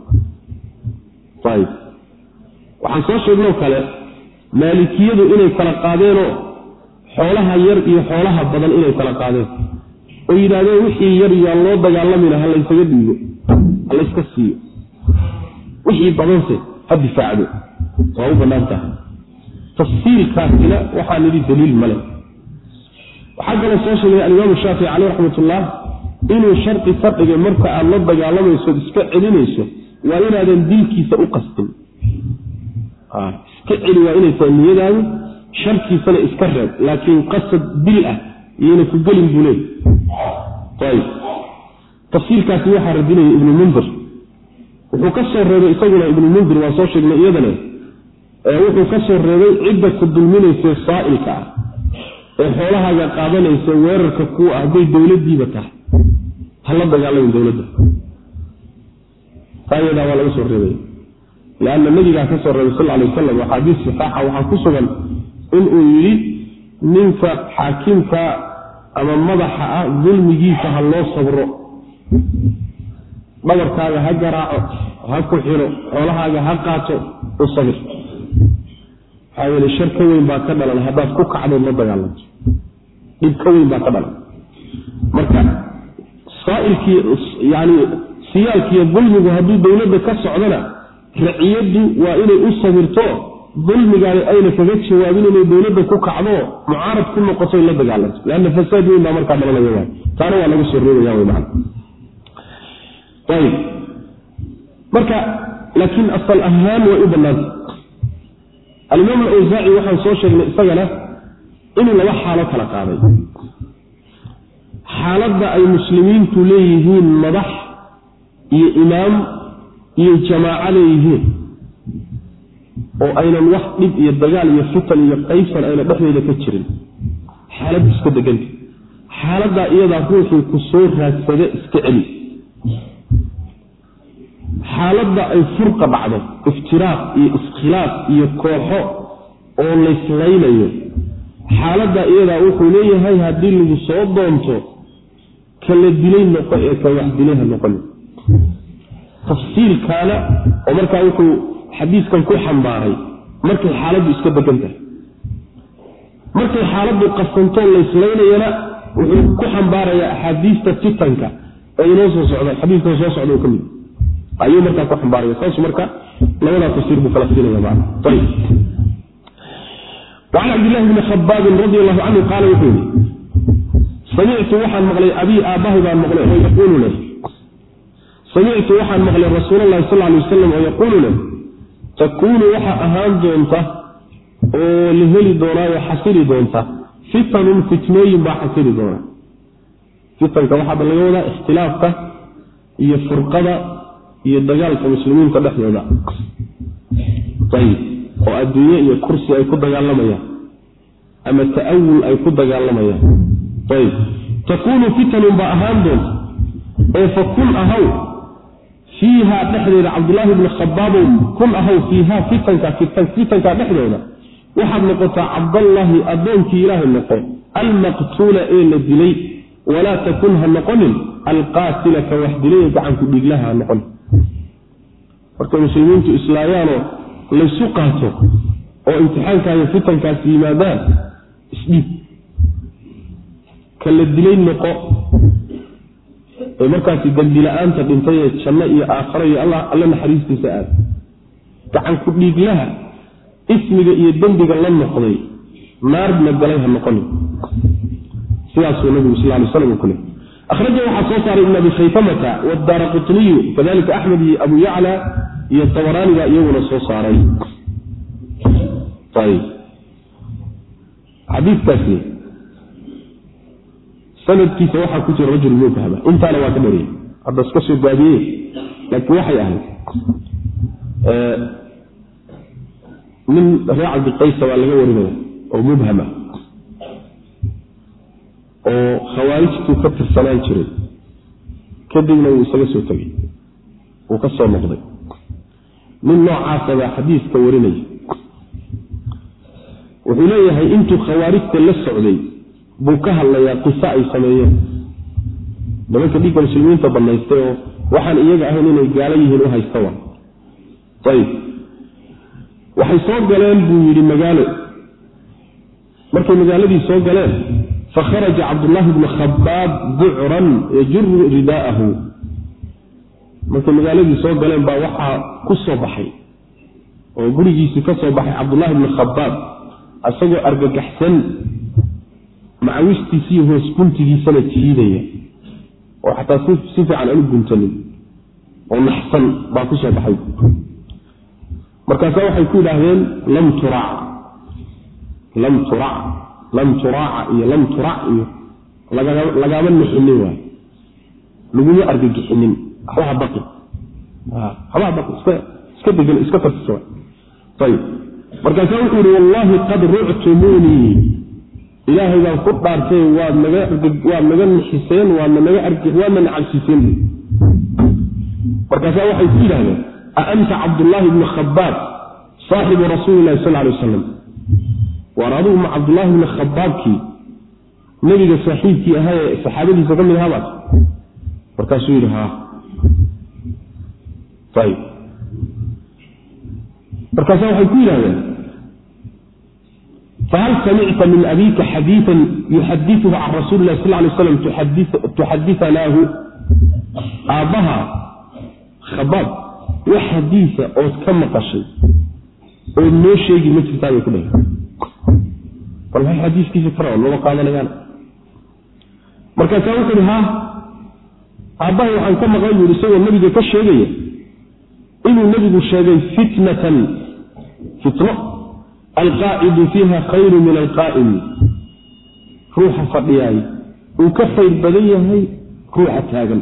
waxaan soo sheegnoo kale maalikiyadu inay kala qaadeenoo xoolaha yar iyo xoolaha badan inay kala qaadeen oo yidhaahdeen wixii yar yaan loo dagaalamina ha laysaga dhiigo ha layska siiyo wixii badanse ha difaacdo waa u bannaan tahay tafsiilkaasina waxaa nidhi daliil male waxaa kaloo soo sheegay alimaamu shaafici caleyh raxmatullah inuu shardi ka dhigay marka aad la dagaalamaysood iska celinayso waa inaadan dilkiisa u qastin iska celi waa inay tahay niyadaadu sharkiisana iska reeb laakiin qasad dil ah iyayna ku gelin buu leey tafsiirkaasi waxaa radinaya ibnu mundir. Wuxuu ka soo reebay isaguna ibnu mundir waan soo sheegnay iyadane wuxuu ka soo reebay cidda ku dulminaysa saa'ilka ah ee xoolahaaga qaadanaysa weerarka kuwa ah hadday dowladdiiba tahay. Hala dagaalamin dowladda taa iyadaa waa laga soo reebay leanna nabigaa ka soo reebay sal alay wasalam axaadiis saxaaxa waxaa ku sugan inuu yidhi ninka xaakimka ama madaxa ah dulmigiisa ha loo sabro. Dhabarkaaga ha garaaco ha ku xiro xoolahaaga ha qaato u sabir. Maxaa yeele shar ka weyn baa ka dhalan. Haddaad ku kacdood la dagaalanto. Dhib ka weyn baa ka dhalan. Marka saailkii yani siyaalkiiyo dulmigu hadduu dowladda ka socdana raciyaddu waa inay u sabirto dulmigaani ayna kaga jawaabin inay dowladda ku kacdo mucaarad ku noqoto la dagaalanto. Leanna fasaad weyn baa markaa dhalanaya taana waa laga soo reebaya wy man ayib. Marka laakiin asal ahaan way u bannaanta alimaam alawsaaci waxaan soo sheegnay isagana inuu laba xaalo kala qaaday. Xaaladda ay muslimiintu leeyihiin madax iyo imaam iyo jamaaco leeyihiin oo aynan wax dhib iyo dagaal iyo fitan iyo qaybsan ayna dhexdeeda ka jirin. Xaaladdu iska deganta xaaladdaa iyadaa ruuxii ku soo iska celi. Xaaladda ay furqa dhacdo iftiraaq iyo iskhilaaf iyo kooxo oo laysleynayo xaaladda iyadaa wuxuu leeyahay haddii lagu soo doonto kala dilay noqo ee ka wax dilay ha noqon tafsiilkaana oo markaa wuxuu xadiiskan ku xambaaray markay xaaladdu iska degan tahay. Markay xaaladdu qasantoo layslaynayana wuxuu ku xambaarayaa axaadiista fitanka ee inoo soo socda xadiiskan soo socda oo ka mid ayuu markaa ku xambaaraya saas marka labadaa tafsiir buu kala siinaya maana ayib وcan cabdillahi bni khabaabin radi allahu canhu qaala wuxuu yihi samictu waxaan maqlay abii aabbahay baan maqlay oo yaquulu leh samictu waxaan maqlay rasuul allahi sal lay wasalam oo yaquulu leh takuunu waxa ahaan doonta oo la heli doonaayo xasili doonta fitanun fitnooyin baa xasili doona fitanka waxaaba laga wadaa ikhtilaafka iyo furqada iyo dagaalka muslimiinta dhexdooda. Ayib oo adduunye iyo kursi ay ku dagaalamayaan ama ta'awul ay ku dagaalamayaan ayib takuunu fitanun baa ahaan doonta ee fa kun ahaw fiihaa dhexdeeda cabdulaahi bni khabaabow kun ahaw fiihaa fitanka fitanka dhexdooda waxaad noqotaa cabdallaahi addoonkii ilaahay noqo almaqtuula ee la dilay. Walaa takun ha noqonin alqaatila ka wax dilay gacanku dhiiglaha ha noqonin markay muslimiintu islaayaanoo laysu qaato oo imtixaankaayo fitankaasi yimaadaan isdhiib ka la dilay noqo ee markaasi dembila-aanta dhintay ee janno iyo aakharo iyo alla naxariistiisa aada gacan ku dhiiglaha ismiga iyo dembiga la noqday naarna galay ha noqonin. Sidaasuu nabigu sal lay slam ku le akhraja waxaa soo saaray ibn abi khaytamata wadaara qutniyu kadalika axmed iyo abu yacla iyo tabaraani baa iyaguna soo saaray sanadkiisa waxaa ku jira rajul mubhama intaana waa ka dhariyay hadda iska soo gaabiyey laakiin waxay ahayd nin ree cabdiqaysa waa laga warinaya oo mubhama oo khawaarijtuu ka tirsanaan jiray. Kadibna wuu isaga soo tegay wuu ka soo noqday. Nin noocaasabaa xadiiska warinaya wuxuu leeyahay intuu khawaarijta la socday buu ka hadlayaa qiso ay sameeyeen. Nimanka dhiigga muslimiinta banaystay oo waxaan iyaga ahayn inay gaalo yihiin u haysta wa ayib waxay soo galeen buu yidhi magaalo. Markay magaaladii soo galeen fakharaja cabdullaahi bnu khabaab bucran yajuru ridaa'ahu markay magaaladii soo galeen baa waxaa ku soo baxay oo gurigiisii ka soo baxay cabdullaahi bnu khabaab isagoo argagaxsan macawistiisiiyo hoos guntigiisana jiidaya oo xataa si fiican aan u guntanin oo naxsan baa ku soo baxay. Markaasaa waxay ku yidhaahdeen lam turac. Lam turac. Lam turaaca iyo lam turac iyo lagaama nixinin waay. Laguma argagixinin. Waxbaha baqi. Waxbaha baqi. Iska iska degan iska tartiso ayib markaasaa wuxuu yihi wallaahi qad ructumuunii ilaahay baan ku dhaartay waad nawaad naga nixiseen waadna naga waadna nacabsiseen markaasaa waxay ku yidhahdeen a anta cabdullaahi bnu khabaab saaxibu rasuuli lahi sal lay wasalam waar adugu ma cabdullaahi bni khabaabkii nebiga saaxiibkii ahaa ee saxaabadiisa ka mid ahabaad markaasuu yidhi ha ayb markaasa waxay ku yidhahdeen fahal samicta min abiika xadiian yuxadiuhu can rasuuli lah sal lay slam tuxadianaahu aabbaha khabaab wax xadiisa ood ka maqashay ood noo sheegi ma jirtaa bay ku dhahe bal maxay xadiiskiisa kara looga qaadanayaan markaasaa wuxu uhi ha aabbahay waxaan ka maqlay buu isagoo nebiga ka sheegaya inuu nebigu sheegay fitnatan fitno alqaacidu fiiha khayru min alqaa'imi ruuxa fadhiyaay uu ka khayr badan yahay ruuxa taagan.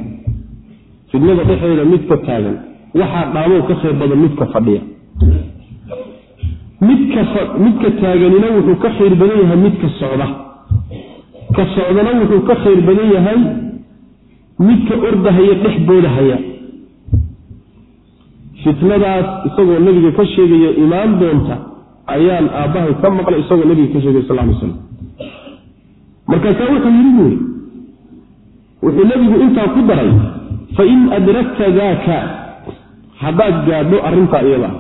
Fitnada dhexeeda midka taagan. Waxaa dhaamow ka khayr badan midka fadhiya. Midka taaganina wuxuu ka khayr badan yahay midka socda. Ka socdana wuxuu ka khayr badan yahay midka ordahaya dhex boodahaya fitnadaas isagoo nebiga ka sheegaya imaan doonta ayaan aabbahay ka maqlay isagoo nebiga ka sheegay sal ly slam markaasaa wuxuu yidhi buuri wuxuu nebigu intaa ku daray fain adrakta daaka haddaad gaadho arrintaa iyada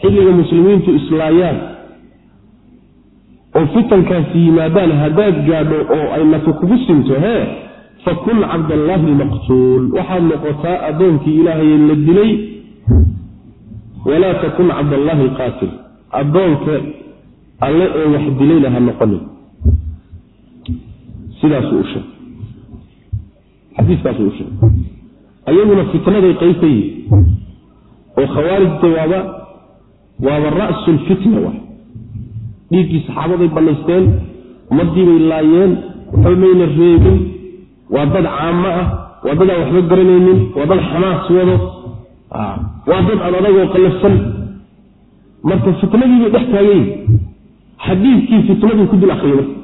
xilliga muslimiintu islaayaan oo fitankaasi yimaadaan haddaad gaadho oo ay nafi kugu sinto hee fakun cabdallaahi almaqtuul waxaad noqotaa addoonkii ilaahay la dilay walaa takun cabdallaahi alqaatil addoonka alle ee wax dilayna ha noqonin. Sidaasuu u sheegay xadiiskaasuu u sheegay ayaguna fitnaday qayb ka yihi oo khawaarijta waaba waaba ra'su lfitna waay dhiiggii saxaabaday bannaysteen ummadiibay laayeen waxba mayna reebin. Waa dad caamo ah waa dad aan waxba garanaynin waa dad xamaas wado. Waa dad aan adagoo qallafsan marka fitnadiibay dhex taagayin xadiiskii fitnaduu ku dul akriya marka.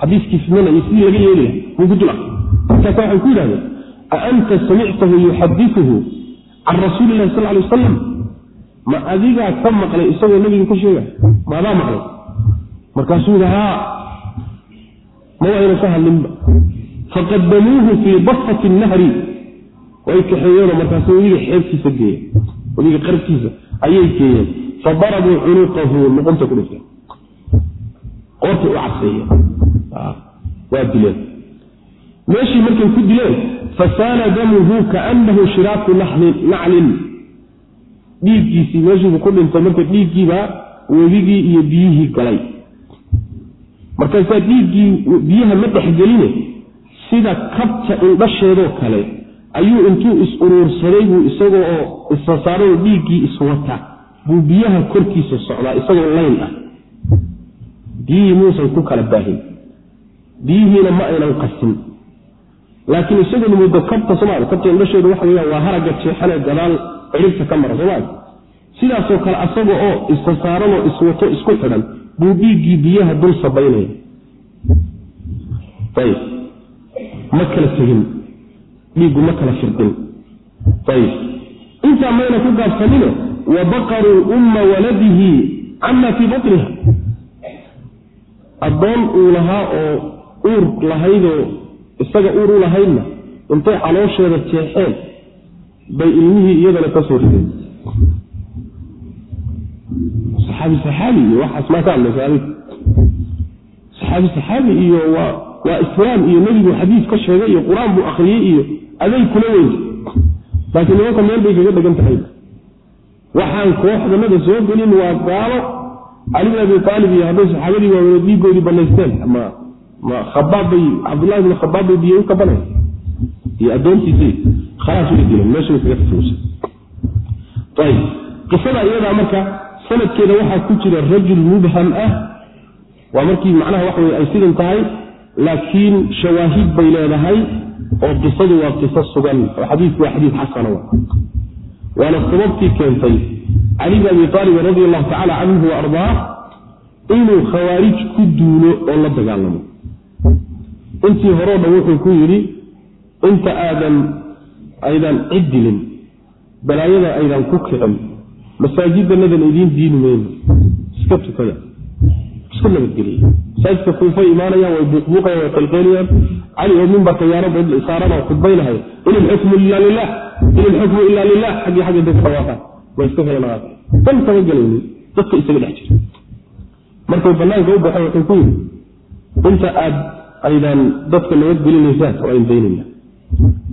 Xadiiskii fitnada iyo sidii laga yeeli laha ku dul akriya markaasa waxay ku yidhahdeen a anta samictahu yuxadiuhu can rasuuli illahi sal lay wasalam ma adigaa ka maqlay isagoo nebiga ka sheegay maadaa maqlay? Markaasuu yidhi haa ma wayna ka hadlinba faqadamuuhu fii dafati nahri. Way kaxeeyeeno markaasu wadiga xeebtiisa geeye wadiga qarabkiisa ayay geeyeen fadarabuu cunuqahu luqunta ku dhifteen qoortay u cabseeyeen waa dileen. Meeshii markay ku dileen fasaala damuhu kaanahu shiraaku naclin. Dhiiggiisii meeshiibu ku dhintay marka dhiiggiibaa webigii iyo biyihii galay. Markaasaa dhiiggii biyaha ma dhexgeline sida kabta indhasheedoo kale ayuu intuu is-uruursaday buu isagoo oo isfasaarado dhiiggii iswata buu biyaha korkiisa socdaa isagoo layn ah. Biyihii muusan ku kala baahin. Biyihiina ma aynan qasin. Laakiin isagoon muddo kabta somaali kabta indhasheedu waxa weyaan waa haragga jeexanee gadaal ciribta ka mara somaali sidaasoo kale asaga oo isfasaaranoo iswato isku xidhan buu dhiiggii biyaha dul sabaynaya. Ayb ma kala tegin dhiiggu ma kala firdin intaa mayna ku gaabsanine wa baqaruu umma waladihi cama fii batniha addoon uu lahaa oo uur lahaydoo isaga uur u lahaydna intay caloosheeda jeexeen bay ilmihii iyadana ka soo rideen saxaabi saxaabi iyo waxaas maa ka hadlaysa adig saxaabi saxaabi iyo waa waa islaam iyo nebigu xadiis ka sheegay iyo qur'aan buu akriyey iyo aday kula weynta laakiin nimanka meel bay kaga dhegan tahay. Waxaan kooxdanada soo gelin waa gaalo. Cali bin abi aalib iyo hadday saxaabadii waaweyne dhiigoodii banaysteen ma ma khabaab bay cabdullahi bin khabaab bay biyo u kabanay iyo addoontiisii. Khalaas way dileen meesha way kaga tafuusa ayib qisada iyadaa marka sanadkeeda waxaa ku jira rajul mubham ah. Waa markii macnaha waxa weye ay sidan tahay laakiin shawaahid bay leedahay oo qisadu waa qiso sugan oo xadiidku waa xadiid xasana wa waana sababtii keentay cali bin abi aalib radi allahu tacala canhu wa ardaa inuu khawaarij ku duulo oo la dagaalamo. Intii horeo dhan wuxuu ku yidhi inta aadan aydan cid dilin balaayada aydan ku kicin masaajidanadan idiin diini mayno iska tukada iska nabadgeliya masaajidka kuufay imaanayaan way buuqbuuqayaan way qalqeynayaan cali oo mimbarka yaaro saaran oo khudbaynahay in ilxukmu ila lilah in ilxukmu ila lilah xaggii xagga dadka dhawaaqaan way iska helanaa dan kama gelaynin dadka isaga dhex jira. Markay banaanka u baxeen wuxuu ku yidhi inta aad aydaan dadka nabadgelinaysaan oo ayn daynayna.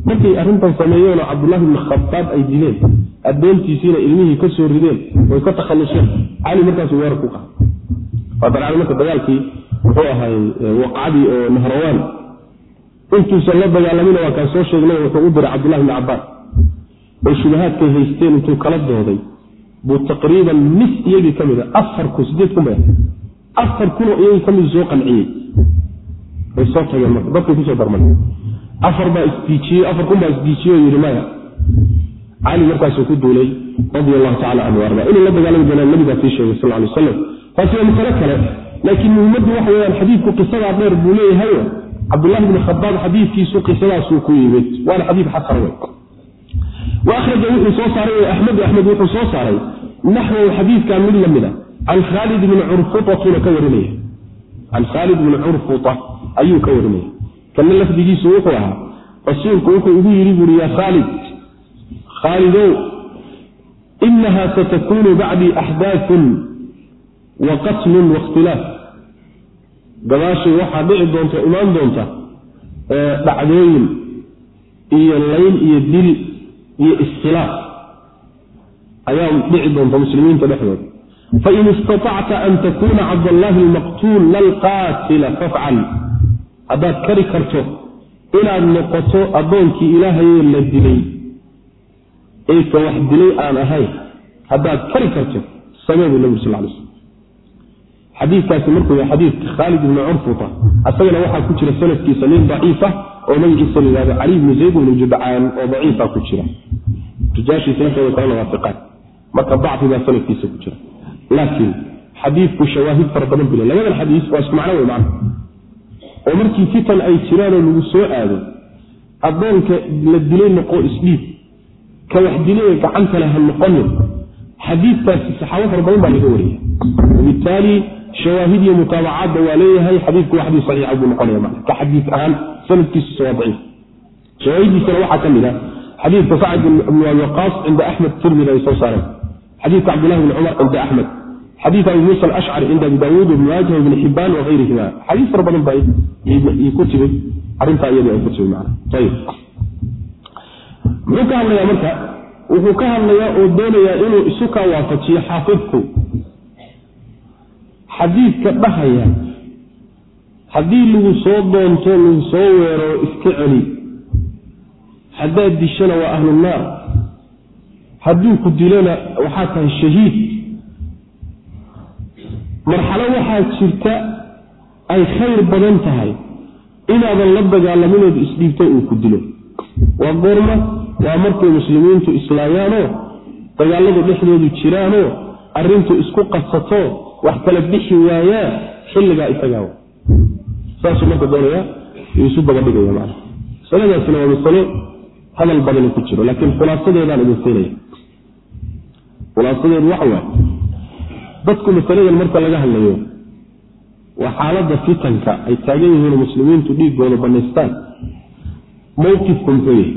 Markay arrintan sameeyeenoo cabdullahi bni khabaab ay dileen addoontiisiina ilmihii ka soo rideen way ka takhalluseen. Cali markaasuu weerar ku qahay darcali marka dagaalkii muxuu ahay waqcadii oo nahrawaan intuusan la dagaalamina waa kaan soo sheegnay wuxuu u diray cabdullahi bni cabbaas. Oo shubahaadkay haysteen intuu kala dooday. Buu taqriiban nis iyagii ka mid a afar kun sideed kun bay afar kunoo iyagii ka mid soo qanciyey. Way soo tageen marka dadkay ku soo darmay. Afar baa isdiijiyey afar kun baa isdiijiyey oo yidhi maya cali markaasuu ku duulay radia allahu tacala canhu arda. Inuu la dagaalami doonaa nabigaa sii sheegay sal lay aslam taasi waa masalo kale laakiin muhimmaddu waxa weyaan xadiidku qisadaa dheer buu leeyahayo cabdullahi bni khabaab xadiidkiisu qisadaasuu ku yimid. Waana xadiid xasan wey wa akhraja wuxuu soo saaray axmedu axmed wuxuu soo saaray naxwahu xadiidkaa mid la mid a can khaalid bni curfutatuna ka warinaya. Can khaalid bni curfuta ayuu ka warinaya. Kana lafdigiisu wuxuu ahaa rasuulku wuxuu igu yidhi buuri yaa khaalid khaalidow inaha satakunu bacdii axdaafun wa qatlun waاkhtilaaf gabaashay waxaa dhici doonta imaan doonta dhacdooyin iyo layn iyo dil iyo iskhilaaf ayaa dhici doonta muslimiinta dhexdooda. Fain istaطacta an takuna cabdallaahi almaqtuul lalqaatila fafcal. Haddaad kari karto inaad noqoto addoonkii ilaahayee la dilay ee wax dilay aan ahayn haddaad kari karto samee buu nabig sal lay slm xadiikaasi markuu yahay xadiidka khaalid ibni curfuta asagana waxaa ku jira sanadkiisa nin daciifa oo magaciisa la yihahdo cali bni zayd bni judcaan oo daciifa ku jira. Rijaashiisa intooda kalena waa iqaan marka dacfibaa sanadkiisa ku jira. Laakiin xadiidku shawaahid fara badan bile labadan xadiis waa isku macno wey macna oo markii fitan ay jiraanoo lagu soo aado addoonka la dilay noqo isdhiib ka wax dilay gacan kale ha noqonin. Xadiidkaasi saxaabo fara badan baa laga wariya wabitaali shawaahid iyo mutaabacaadba waa leeyahay xadiidku waa xadiis saxiixa buu noqonaya mana ka xadiis ahaan sanadkiisusa waa daciif. Shawaahidiisana waxaa ka mid a xadiidka sacd ibn abi waqaas cinda axmed tirmidi ay soo saareen. Xadiidka cabdullahi bni cumar cinda axmed xadiid abi muusa alashcari cinda abi daawuud ibn maajah ibni xibaan wahayrihima xadiis fara badan baa ku timid. Arrintaa iyadii ay ku timid mana ayib muxuu ka hadlayaa marka? Wuxuu ka hadlayaa oo doonayaa inuu isu kaa waafajiyo xaafidku xadiidka dhahaya haddii lagu soo doonto lagu soo weeraro iska celi. Haddaad dishana waa ahlu naar. Hadduu ku dilona waxaa tahay shahiid. Marxalo waxaa jirta ay khayr badan tahay inaadan la dagaalaminood isdhiibto uu ku dilo. Waa goorma waa markay muslimiintu islaayaanoo dagaaladu dhexdoodu jiraanoo arrintu isku qasato wax kala bixi waayaan xilligaa isagaa saasuu marka doonaya isu dabadhigaya man masaladaasina waa masalo hadal badani ku jiro laakiin khulaasadeedaan idin siinaya. Khulaasadeedu waxa waaye dadku masaladan marka laga hadlayo waa xaaladda fitanka ay taagan yihiin muslimiintu dhiigooda banaystaan mowqifku muxuu yahay.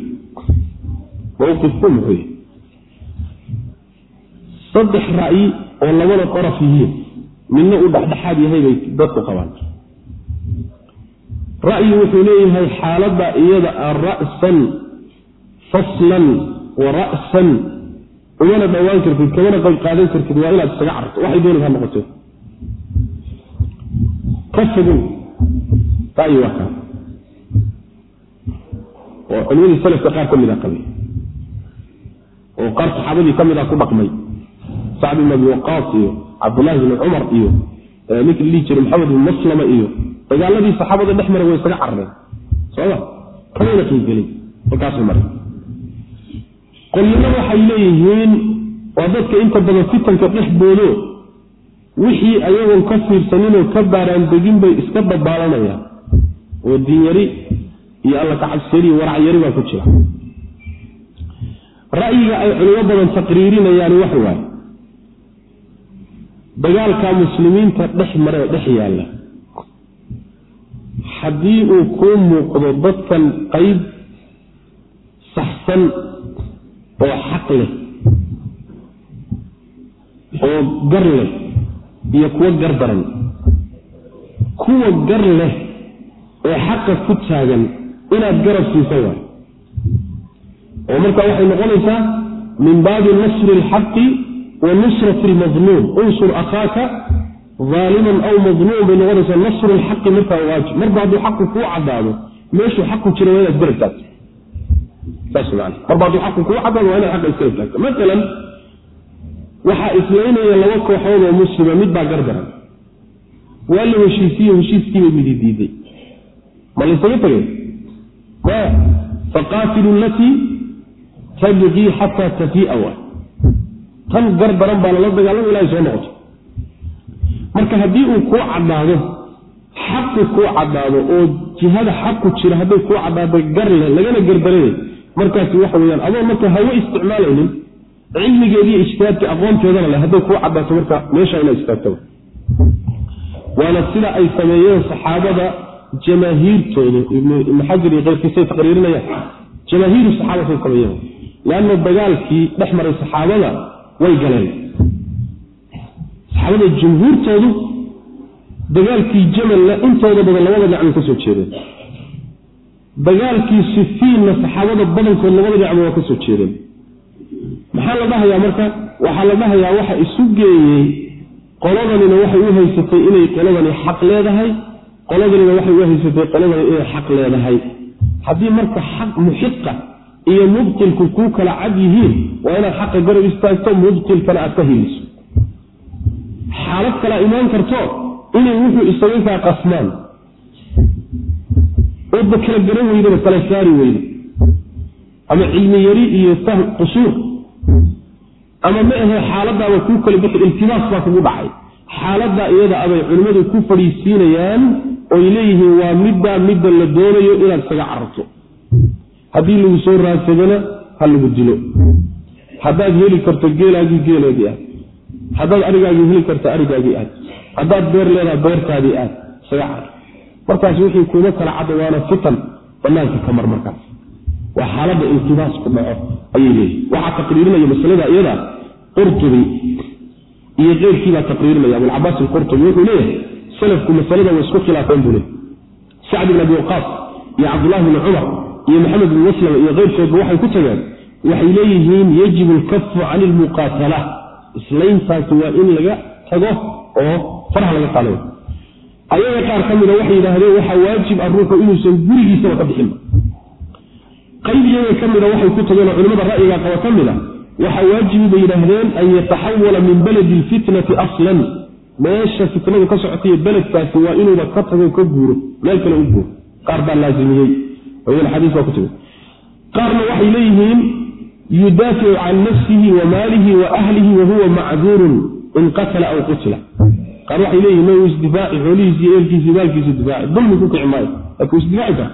Mowqifku muxuu yahay. Saddex ra'yi oo labada qaraf yihiin midna uu dhexdhexaad yahay bay dadku qabaan. Ra'yi wuxuu leeyahay xaaladda iyada a ra'san faslan wa ra'san umana dhowaan kartid kamana qayb qaadan kartid waa inaad isaga carto waxay doonid ha noqotee ka fogow ra'yi waa kaa oo culimadii salafka qaar ka mid a qabay. Oo qaar saxaabadii ka mid a ku dhaqmay. Sacd ibn abi waqaas iyo cabdullahi bni cumar iyo ninkii dhihi jiray maxamed ibn maslama iyo dagaaladii saxaabada dhex maray way isaga carareen soma kamayna qiibgelin halkaasuu maray. Qolyana waxay leeyihiin waa dadka inta badan fitanka dhex boodo. Wixii ayagoon ka fiirsaninoo ka baaraandegin bay iska dabaalanayaan oo diinyari iyo alla kacabsiyari iyo waracyari baa ku jira. Ra'yiga ay culimo badan taqriirinayaan waxa waaye dagaalka muslimiinta dhex maree dhex yaalla. Haddii uu kuu muuqdo dadkan qayb saxsan oo xaq leh oo gar leh iyo kuwo gar daran. Kuwa gar leh ee xaqa ku taagan inaad garab siiso waay oo marka waxay noqonaysaa min baabi nasri alxaqi wa nusrati almadluum unsur akhaaka aaliman aw madluum bay noqonaysaa nasru lxaqi markaa waajib marba hadduu xaqu kuu cadaado meeshuu xaqu jira waa inaad garab taagto marba hadduu xaqu kuu cadaado waa inaad xaqa isgarab taagto maalan waxaa islaynaya laba kooxood oo muslima mid baa gardaran waa la heshiisiye heshiiskiibay midi diiday ma laysaga tegay faqaatilu latii tabqii xataa tafiia tan gar daran baa lala dagaalama ilahay soo noqoto. Marka haddii uu kuu caddaado xaqu kuu caddaado oo jihada xaqu jira hadday kuu caddaado gar leh lagana gardaranay markaasi waxa weyaan adoo marka hawo isticmaalaynin cilmigeediiyo ijtihaadka aqoonteedana leh hadday kuu caddaato marka meesha ina istaagta waana sida ay sameeyeen saxaabada jamaahiirtooda ibnu iyo keyrkiisay taqriirinayaan jamaahiiru saxaaba say sameeyeen. Leanna dagaalkii dhex maray saxaabada way galeen. Saxaabada jumhuurtoodu dagaalkii jamalna intooda badan labada dhinac ka soo jeedeen. Dagaalkii sifiinna saxaabada badankood labada dhinacba waa ka soo jeedeen. Maxaa la dhahayaa marka? Waxaa la dhahayaa waxa isu geeyey qoladanina waxay u haysatay inay qoladani xaq leedahay qoladanina waxay u haysatay qoladani inay xaq leedahay. Haddii marka xaq muxiqa iyo mubtilku kuu kala cad yihiin waa inaad xaqa garab istaagto mubtilkana aad ka hiliso xaalad kalaa imaan karto inay wuxuu isaga kaa qasmaan. Oodba kala garan weydaba kala saari weyde ama cilmi yari iyo qusuur. Ama ma ahe xaaladaaba kuu kala bixi iltibaas baa kugu dhacay. Xaaladaa iyada abay culimmadu ku fadhiisiinayaan oy leeyihiin waa middaa midda la doonayo inaad isaga cararto haddii lagu soo raadsadana ha lagu dilo. Haddaad heli karto geelaagii geeleedii aad. Haddaad arigaagii heli karto arigaagii aad. Haddaad beer leedaha beertaadii aad. Isaga car markaas wixii kuma kala cadda waana fitan banaanka ka mar markaas. Waa xaaladda iltibaas ku dhaco ayay leeyihiin waxaa taqriirinaya masalada iyada qurtubi iyo keyrkiibaa taqriirinaya abulcabaas alqurtubi. Wuxuu leeyahay salafku masalada way isku khilaafeen buu leey sacd bin abi waqaas iyo cabdullahi bni cumar iyo maxamed bin maslama iyo keyrkoodba waxay ku tageen waxay leeyihiin yajibu alkafu cani ilmuqaatala islayntaasi waa in laga tago oo faraha laga qaado. Ayaga qaar ka mida waxay yidhaahdeen waxaa waajib ah ruuxu inuusan gurigiisaba ka bixinba qayb iyaga ka mida waxay ku tageen oo culimada ra'yiga qaba ka mid a waxaa waajibi bay yidhaahdeen an yataxawala min baladi lfitnati aslan. Meesha fitnadu ka socotaiyo beledkaasi waa inuuba ka tago ka guuro meel kale u guuro. Qaar baa laasimiyey qaarna waxay leeyihiin yudaaficu can nafsihi wa maalihi wa ahlihi wa macduurun in qatala aw qutila. Qaar waxay leeyihiin ma isdifaaci xoolihiisi eelkiisi maalkiisi difaaci. Dulmi ku kici maayo. Laakin isdifaaci kara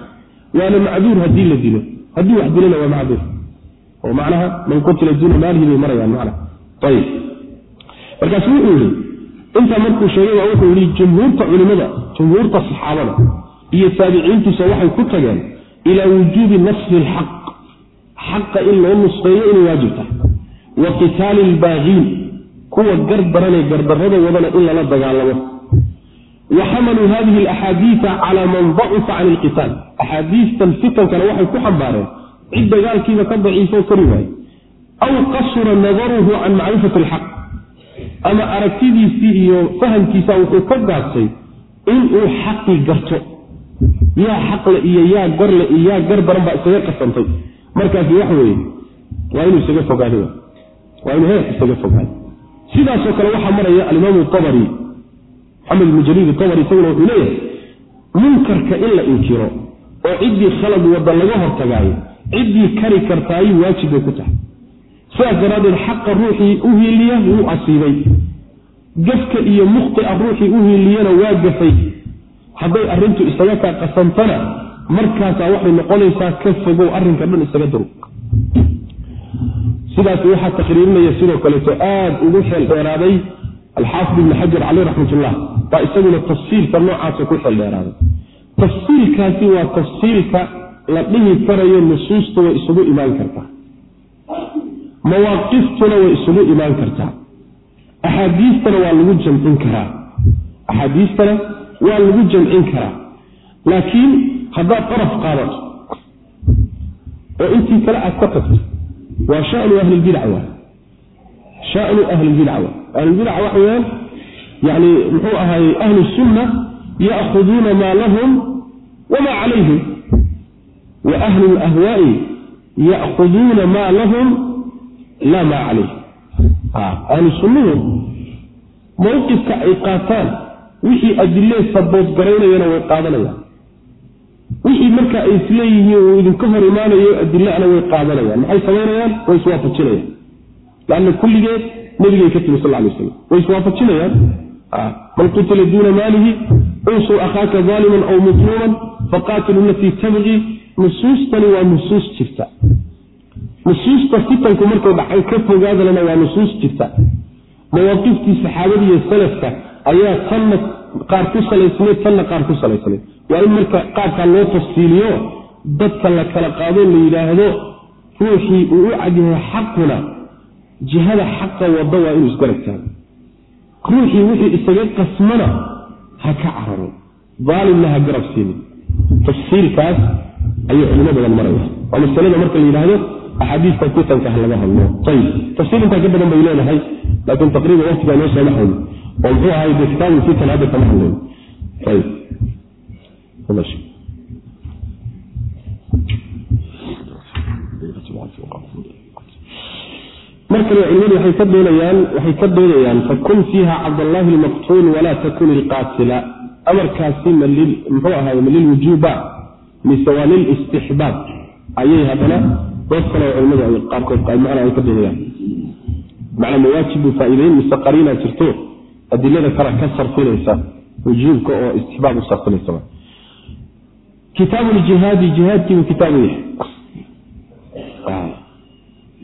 waana macduur haddii la dilo. Haddii wax dilana waa macduur. Oo macnaha man qutila duuna maalihi bay marayaan macna ayib markaasu wuxuu yihi intaa markuu sheegay waa wuxuu yihi jumhuurta culimada jumhuurta saxaabada iyo taabiciintiisa waxay ku tageen ilaa wujuubi nasri alxaq xaqa in loo nusqeeyo inay waajib tahay wa qitaali albaaqiin kuwa gar daranee gardarrada wadana in lala dagaalamo wa xamaluu hadihi alaxaadiida calaa man dacifa can ilqitaal axaadiistan fitankana waxay ku xambaareen cid dagaalkiiba ka daciifo kari waaye aw qasura nadaruhu can macrifati alxaq ama aragtidiisii iyo fahamkiisa wuxuu ka gaabsay inuu xaqii garto yaa xaqle iyo yaa garle iyo yaa gar daran baa isaga qasantay. Markaasi waxa weeye waa inuu isaga fogaado. Waa inuu heerka isaga fogaado. Sidaasoo kale waxaa maraya alimaamu abari maxamed ibnu jariir abari isaguna wuxuu leeyahay munkarka in la inkiro oo ciddii khalad wadda laga hortagaayo ciddii kari kartaayu waajib bay ku tahay. Sidaas daraaddeed xaqa ruuxii u hiiliya wuu asiibay. Gafka iyo mukhtia ruuxii u hiiliyana waa gafay hadday arrintu isaga kaa qasantana markaasaa waxay noqonaysaa ka fogow arrinka dhan isaga durug sidaas waxaa taqriirinaya sidoo kaleeto aad ugu xeel dheeraaday alxaafid ibni xajar caleyh raxmatullah. Baa isaguna tafsiilka noocaasa ku xeel dheeraaday. Tafsiilkaasi waa tafsiilka la dhihi karayo nusuusta way isugu imaan kartaa. Mawaaqiftuna way isugu imaan kartaa. Axaadiistana waa lagu jamcin karaa. Axaadiistana waa lagu jamcin karaa. Laakiin haddaad qaraf qaadato oo intii kale aad ka tagto waa shanu ahlilbidac wa shanu ahlilbidac wa ahlulbidac waxa weyaan yani muxuu ahaayey ahlu sunna ya'khuduuna maa lahum wamaa calayhim wa ahlu lahwaai ya'khuduuna maa lahum laa maa calayhim. Ahlu sunnuhu mawqifka ay qaataan wixii adilee saboodgaraynayana way qaadanayaan. Wixii marka ay isleeyihiin uu idinka hor imaanayo adilana way qaadanayaan. Maxay samaynayaan way iswaafajinayaan lanna kulligeed nabigay ka timi sal lay slam way iswaafajinayaan man qutila duuna maalihi unsur akhaaka aaliman aw madluuman faqaatilu latii tabqi nusuustani waa nusuus jirta. Nusuusta fitanku markay dhacay ka fogaadalana waa nusuus jirta. Mawaaqiftii saxaabada iyo salafka ayaa tanna qaar ku salaysnayd tanna qaar ku salaysnayd waa in marka qaabkaa loo tafsiiliyo dadka la kala qaado la yidhaahdo ruuxii uu u cadyahay xaquna jihada xaqa wadda waa inuu isgarab taago ruuxii wixii isaga qasmana ha ka cararo. Daalimna ha garab siinin tafsiilkaas ayay culimo badan maraya. Waa masalada marka la yidhaahdo axaadiista fitanka ha laga hadlo. Ayib tafsiir intaa ka badan bay leedahay laakiin taqriiban waqtigaa noo soo maxayo oo muxuu ahay kitaabu fitan hadda kama hadlayn mar kale culimadu waxay ka doonayaan waxay ka doodayaan fakun fiiha cabdallaahi almaqtuul walaa takun ilqaatila amarkaasi ma muxuu ahaay ma lilwujuuba mise waa lilistixbaab ayay haddana dood kale culimadu ay qaarkood macna ay ka doodayaan macnaa mawaajib buu faa'iideyn mise qariinaa jirto adilada kale ka sarfinaysa wujuubka oo istixbaab u sarfinaysa. Kitaabu ljihaadi jihaadkiibuu kitaabu yahay.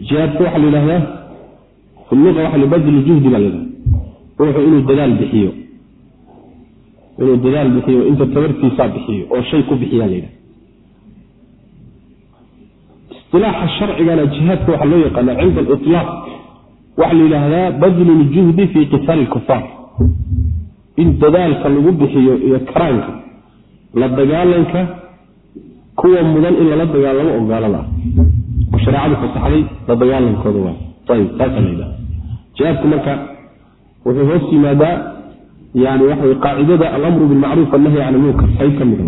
Jihaadka waxaa la yidhahdaa fi lua waxa l badlu juhdi baa la yidhahda ruuxu inuu dadaal bixiyo. Inuu dadaal bixiyo inta tabartiisaa bixiyo oo shay ku bixiyaa la yidhahda isilaaxa sharcigana jihaadka waxaa loo yaqaana cinda aliطlaaq waxaa la yidhaahdaa badlu ljuhdi fi qitaali lkufaar in dadaalka lagu bixiyo iyo karaanka la dagaalanka kuwa mudan in lala dagaalamo oo gaalada ah. Oo shareecadu fasaxday la dagaalankooda waa ayib taasaa la yidhaha jihaadku marka wuxuu hoos yimaadaa yani waxa qaacidada alamru bilmacruuf annahyi can ilmunkar qayb ka mida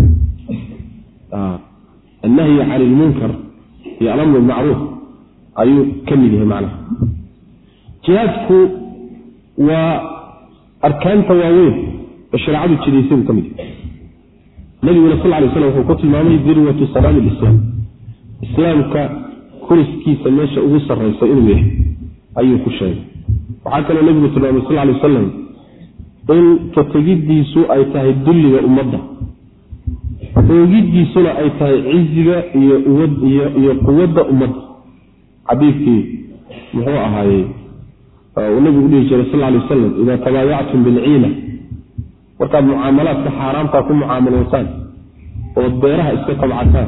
annahyi can ilmunkar iyo alamru bilmacruuf ayuu ka mid yahay macnaha. Jihaadku waa arkaanta waaweyn ee shareecadu jidaysay buu ka mid yahay. Nabiguna sal lay slam wuxuu ku tilmaamay dirwatu salaami lislaam islaamka kuriskiisa meesha ugu sarraysa inuu yahay ayuu ku sheegay. Waxaa kaloo nebigu tilmaamay sal lay wasalam in ka ay tahay dulliga ummadda. Oogiddiisuna ay tahay ciziga iyo iyo quwadda ummadda. Xadiidkii muxuu ahaayey uu nabigu dhihi jiray sal lay wasalam idaa tabaayactum bilciina. Markaad mucaamalaadka xaaraamtaa ku mucaamaloysaan ood beeraha iska tabcataan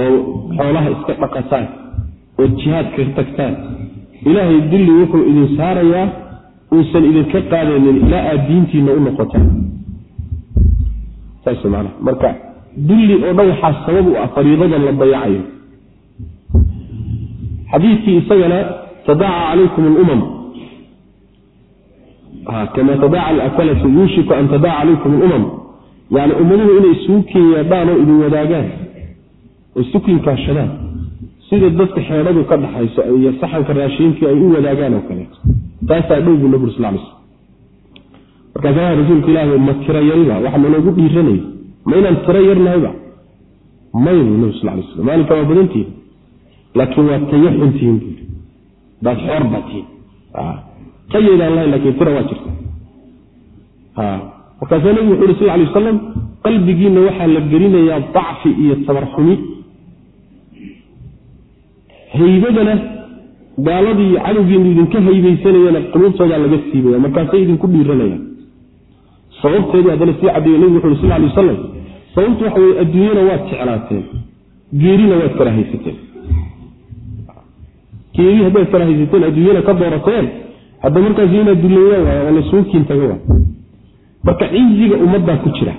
oo xoolaha iska dhaqataan ood jihaadka tagtaan ilaahay dilli wuxuu idin saarayaa uusan idinka qaadaynin ilaa aad diintiina u noqotaan. Saas man marka dulli oo dhan waxaa sabab u ah fariidadan la dayacayo xadiidkii isagana tadaaca calaykum alumam kama tadaaca alakalatu yuushiku an tadaaca calaykum alumam. Yani ummaduhu inay isugu kenyaadhaan oo idin wadaagaan. Oo isu kinkaashadaan sida dadka xeedhadu ka dhaxayso iyo saxanka raashiinkii ay u wadaagaan oo kaleeto taasaa dhow buu nabur sal sl markaasaa rasuulka ilaahi ma tira yariba waxa naloogu dhiiranaya ma inaan tiro yarnahayba may buu nabir sal lay slam maalinka waa badantihin laakiin waa tayaxuntihin buui daad xoor baa tihin qayaydaan lahayn laakiin tira waa jirta. Markaasaa nebigu wuxu uri sal lay wasalam qalbigiina waxaa la gelinayaa dacfi iyo tabarxumi. Haybadana gaaladii iyo cadowgiinu idinka haybaysanayana quluubtoodaa laga siibaya. Markaasay idinku dhiiranayaan. Sababteedii haddana sii caddeeye nebigu wuxu uri sal lay wasalam sababtu waxa weye adduunyana waad jeclaateen. Geerina waad karahaysateen geeri haddaad karahaysateen adduunyana ka doorateen hadda markaas inaad duleeyaan waay oo lasuu kiintaga waay marka ciziga ummaddaa ku jira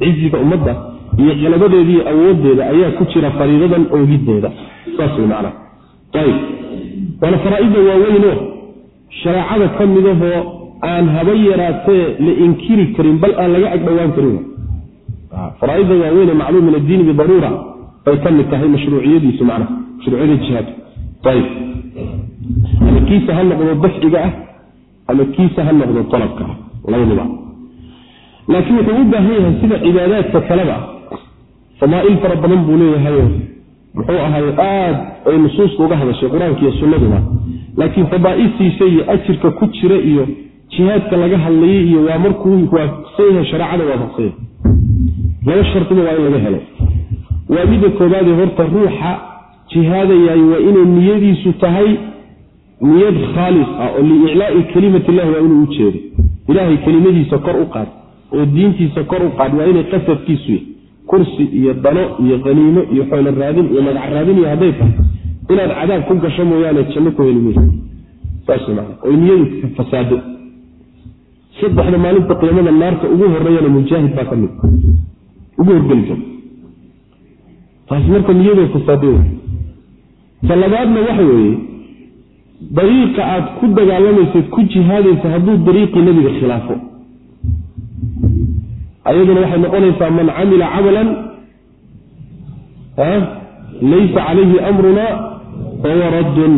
ciziga ummadda iyo qalabadeeda iyo awooddeeda ayaa ku jira fariidadan oogideeda saas way macnaa ayib waana faraa'idda shareecada ka midahoo aan haba yaraatee la inkiri karin bal aan laga agdhowaan karin faraaidda waaweynee macluum min addiini bidaruura bay ka mid tahay mashruuciyadiisu macnaha mashruuciyada jihaadka ayib ama kiisa ha noqdo dafciga ah ama kiisa ha noqdo talabka ah laakiin wuxuu u baahan yahay sida cibaadaadka kaleba fadaa'il fara badan buu leeyahayo muxuu ahaay aad ay nusuusta uga hadashay qur'aanka iyo sunnaduba laakiin fadaa'iltiisa iyo ajirka ku jira iyo jihaadka laga hadlayay iyo waa markuu waafaqsan yahay shareecada waafaqsan yahay laba shardiba waa in laga helo. Waa midda koobaadee horta ruuxa jihaadayaay waa inay niyadiisu tahay niyad khaalis ah oo liiclaa'i kelimat illahi waa inuu u jeedo. Ilaahay kelimadiisa kor u qaad oo diintiisa kor u qaad waa inay qasadkiisu yahy kursi iyo dano iyo qaniimo iyo xoolo raadin iyo magac raadin iyo hadday tahay. Inaad cadaab ku gasho mooyaane janno ku heli maysa saas man oy niyadu fasaado. Saddexda maalinta qiimada naarta ugu horeeyana mujaahid baa ka mid ugu horgeli karo taasi marka niyadoo fasaado ta labaadna waxa weeye dariiqa aad ku dagaalamaysayd ku jihaadaysa hadduu dariiqii nebiga khilaafo. Ayaduna waxay noqonaysaa man camila camalan laysa calayhi amruna fahuwa raddun.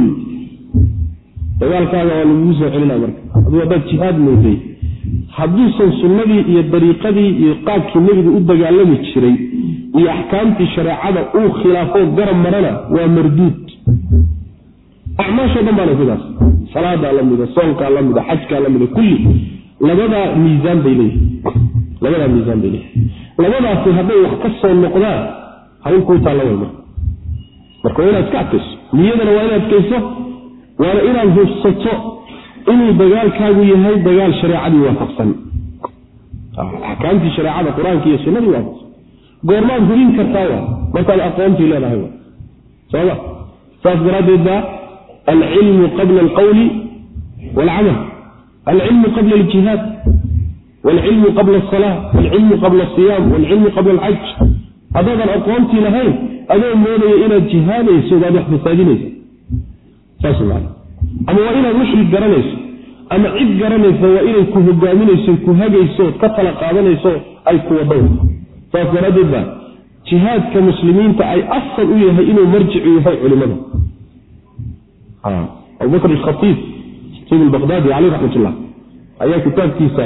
Dagaalkaaga waa lagugu soo celina marka. Aduu haddaad jihaad mooday hadduusan sunnadii iyo dariiqadii iyo qaabkii nebigu u dagaalami jiray iyo axkaamtii shareecada uu khilaafo garab marana waa marduud acmaashoo dhan baana sidaas. salaadaa la mida soonkaa la mida xajkaa la mida kulli. Labadaa miisaan bay leeyihiin labadaa miisaan bay leeyihiin labadaasi hadday wax ka soo noqdaan hawl kuu taalla way marka. Marka waa inaad iska adkayso niyadana waa inaad adkayso waana inaad hubsato inuu dagaalkaagu yahay dagaal shareecadii waafaqsan. Axkaamtii shareecada qur'aanka iyo sunnadii waafaqsan. Goormaad hubin kartaa wa markaad aqoontii leedahay wa sooma saas daraaddeed baa alcilmu qabla alqawli waalcamal alcilmu qabla aljihaad waalcilmu qabla asala waalcilmu qabla asiyaam waalcilmu qabla alxaj haddaadan aqoontii lahayn adoo moodaya inaad jihaadayso baad wax fasaadinaysa saas maana ama waa inaad wixii garanayso ama cid garanaysa waa inay ku hogaaminayso ku hagayso ka tala qaadanayso ay ku wadho saas daraaddeed baa jihaadka muslimiinta ay asal u yahay inuu marjicu yahay culimada abubakr khaiib albaqdaadi caleyh raxmat ullah ayaa kitaabkiisa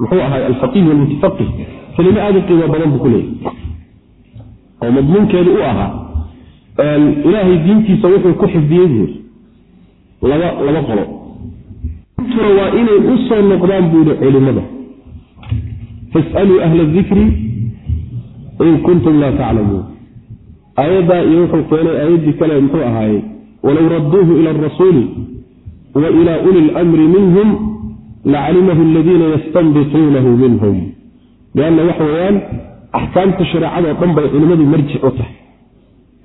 muxuu ahay alfaqih walmutafaqih kelimo aada qiimo badan buu ku leeyahy oo madmuunkeedu u ahaa ilaahay diintiisa wuxuu ku xifdiyey buuri laba laba qolo tuna waa inay u soo noqdaan buu yihi culimada fasaluu ahla dikri in kuntum laa taclamuun aayaddaa iyo wuxuu keenay aayaddii kale muxuu ahaayey walow radduuhu ila arasuuli wa ila uli lmri minhum lacalimahu aladiina yastanbituunahu minhum lianna waxa weeyaan axkaamta shareecadoo dhan bay culimmadu marjic u tahay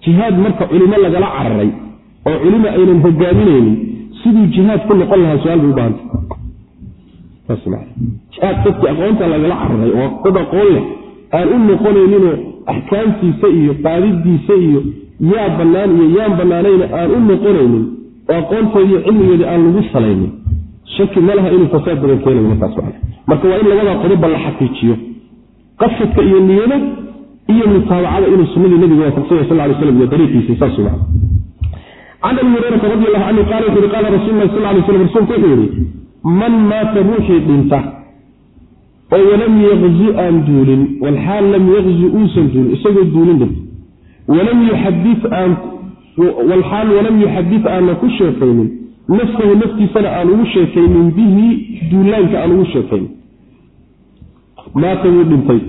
jihaad marka culimo lagala cararay oo culimo aynan hogaaminaynin siduu jihaad ku noqon lahaa su'aal bay u baahanta jihaad dadkii aqoonta lagala cararay oo dad aqoon leh aan u noqonayninoo axkaamtiisa iyo qaadidiisa iyo yaa bannaan iyo yaan bannaanayna aan u noqonaynin oo aqoonteediiyo cilmigeedii aan lagu salaynin shaki ma laha inuu fasaad badan keenayo markaas macna marka waa in labadaa qodoba la xaqiijiyo. Qasadka iyo niyada iyo mutaabacada inuu sunnadii nabiga waafaqsanya sal lay slam iyo dariiqiisa saas macna can abi hurayrata radi allahu canhu qaala wuxu uhi qaala rasul sal lay slam rasuulku wuxuu yihi man maata ruuxii dhinta oo walam yaqzu aan duulin walxaal lam yaqzu uusan duulin isagoo duulin dhinta walxaal walam yuxadid aanna ku sheekaynin nafsahu naftiisana aan ugu sheekaynin bihi duulaanka aan ugu sheekaynin. Maata wuu dhintay?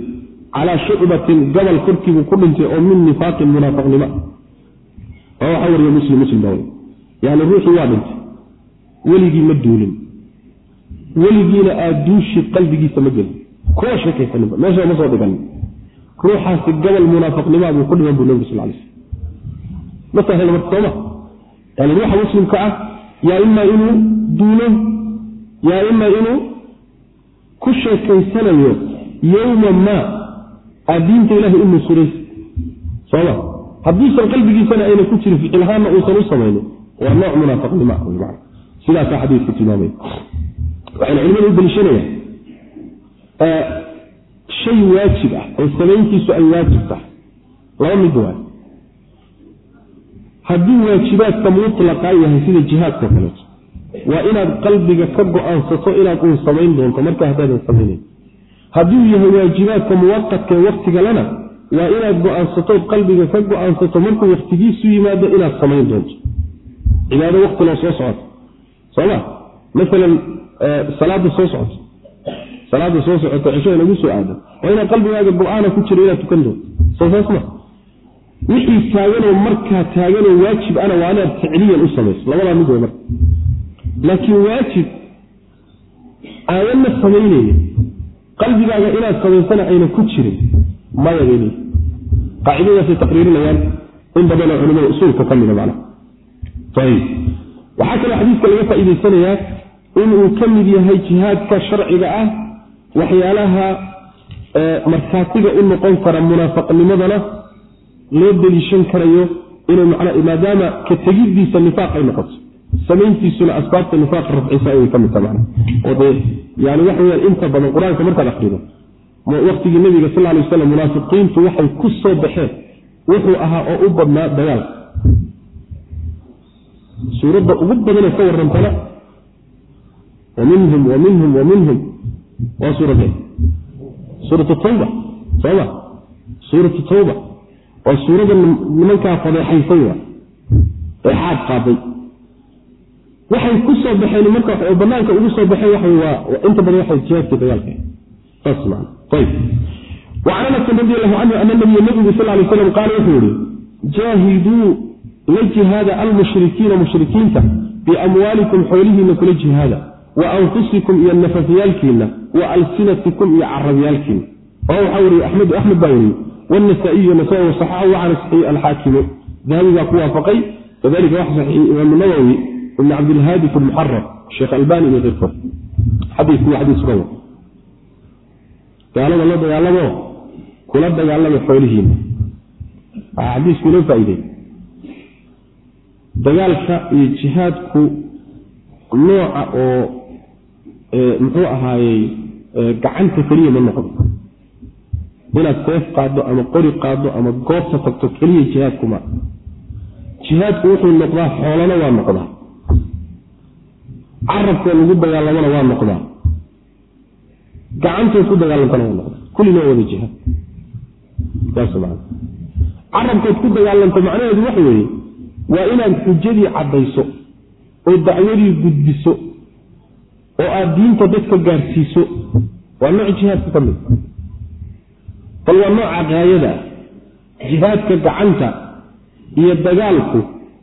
Calaa shucbatin gobol korkiibuu ku dhintay oo min nifaaqin munaafaqnimo oo waxaa wariya muslim muslim baa yani ruuxii waa dhintay. Weligii ma duulin. Weligiina aad duushi qalbigiisa ma gelin. Kuwa sheekaysaninba meesha ma soo dhiganin ruuxaasi gobol munaafaqnimaa buu ku dhiman buu nabig sal ma sahla marka sooma. Yani ruuxa muslimka ah yaa imaa inuu duulo yaa imaa inuu ku sheekaysanayo yowma maa aad diinta ilahay u nusuraysa. Sooma. Hadduusan qalbigiisana ayna ku jirin ficilhaanna uusan u samaynin waa nooc munaafaqnima man sidaasaa xadiidku tilmaamaya waxayna culimadu u daliishanayaan shay waajib ah oo samayntiisu ay waajib tahay. Laba mid waay hadduu waajibaadka mutlaqaa yahay sida jihaadka kaleeto waa inaad qalbiga ka go'aansato inaad uun samayn doonto marka haddaadan samaynayn. Hadduu yahay waajibaadka muwaqadka ee waktigalena waa inaad go'aansatood qalbiga ka go'aansato markuu waktigiisu yimaado inaad samayn doonto. Cibaado wakti loo soo socoto soma maalan salaada soo socoto salaada soo socoto cisho inagu soo aado waa inaad qalbigaaga go'aana ku jiro inaad tukan doonto. Soo saas ma. Wixii taaganoo markaa taaganoo waajib ana waa inaad ficliyan u samayso labadaa mid way marka. Laakiin waajib aadanna samaynaynin. Qalbigaaga inaad samaysana ayna ku jirin maya bay leeyi qaacidadaasay taqriirinayaan in badanoo culimada usuulka ka mida ayib waxaa kaloo xadiiska laga faa'iidaysanayaa inuu ka mid yahay jihaadka sharciga ah waxyaalaha markhaatiga u noqon kara munaafaqnimadana loo deliishan karayo inuu maadaama ka tegidiisa nifaaq ay noqoto. Samayntiisuna asbaabta nifaaq rafcisa ayay ka mid taha oo dee yani waxa weyaan inta badan qur'aanka markaad akrido waktigii nabiga sal lay waslam munaafiqiintu waxay ku soo baxeen wuxuu ahaa oo u badnaa dagaalka suuradda ugu badanee ka warantana wa minhum wa minhum wa minhum waa suuradee suuratu tawba. Sooma suuratu tawba. Waa suurada nimankaa fadeexaysay wa ee xaad qaaday waxay ku soo baxeen marka oo banaanka ugu soo baxeen waxa waa inta badan waxay jihaadkii dagaalka saas macna ayib wacan anasin radi allahu canhu ana nabiya nabigu sal lay slam qaala wuxuu yihi jaahiduu la jihaada almushrikiina mushrikiinta biamwaalikum xoolihiina kula jihaada wa anfusikum iyo nafafyaalkiina wa alsinatikum iyo carabyaalkiina oo waxaa weriye axmed axmed baa weriye wnasaa-iyu nasaa wasaxaxu wacana saxiix alxaakimu dahabi baa ku waafaqay. Kadalika wax saxiix imaamu nawowi ibn cabdilhaadi fi lmuxarar sheekh albani iyo keyrkood xadiisku waa xadiis sugan. Gaalada la dagaalamo kula dagaalama xoolihiina waxaa xadiisku inoo faa-iidey dagaalka iyo jihaadku nooca oo muxuu ahaayey gacanta keliya ma noqdo inaad seef qaaddo ama qori qaaddo ama goobta tagto keliya jihaadkuma jihaadku wuxuu noqdaa xoolana waa noqdaa. Carabkoo lagu dagaalamana waa noqdaa. Gacantood ku dagaalantana waa noqdaa. Kullina waa wada jihaad. Carabkood ku dagaalanto macnaheedu waxa weeye waa inaad xujadii caddayso oo dacwadii gudbiso oo aad diinta dadka gaadhsiiso waa nooc jihaadka ka mid. Bal waa nooca gaayada jihaadka gacanta iyo dagaalku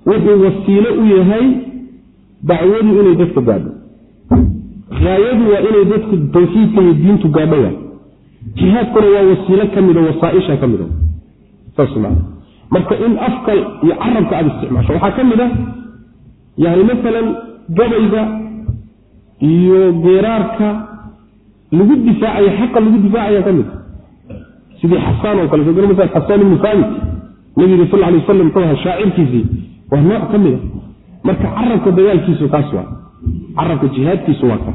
wuxuu wasiilo u yahay dacwadu inay dadka gaadho. Gaayadu waa inay dadku tawxiidka iyo diintu gaadho waa jihaadkuna waa wasiilo ka mida wasaaisha ka mida saas maa marka in afka iyo carabka aada isticmaasho waxaa ka mid a yani masalan gabayga iyo geeraarka lagu difaacayo xaqa lagu difaacaya ka mid. Sidii xasaan oo kale soo gala masala xasaan ibnu saabit nabiga sal lla alay wasalam muxuu ahaa shaacirkiisii waa nooc ka mid a. Marka carabka dagaalkiisu kaas waa carabka jihaadkiisu waa ka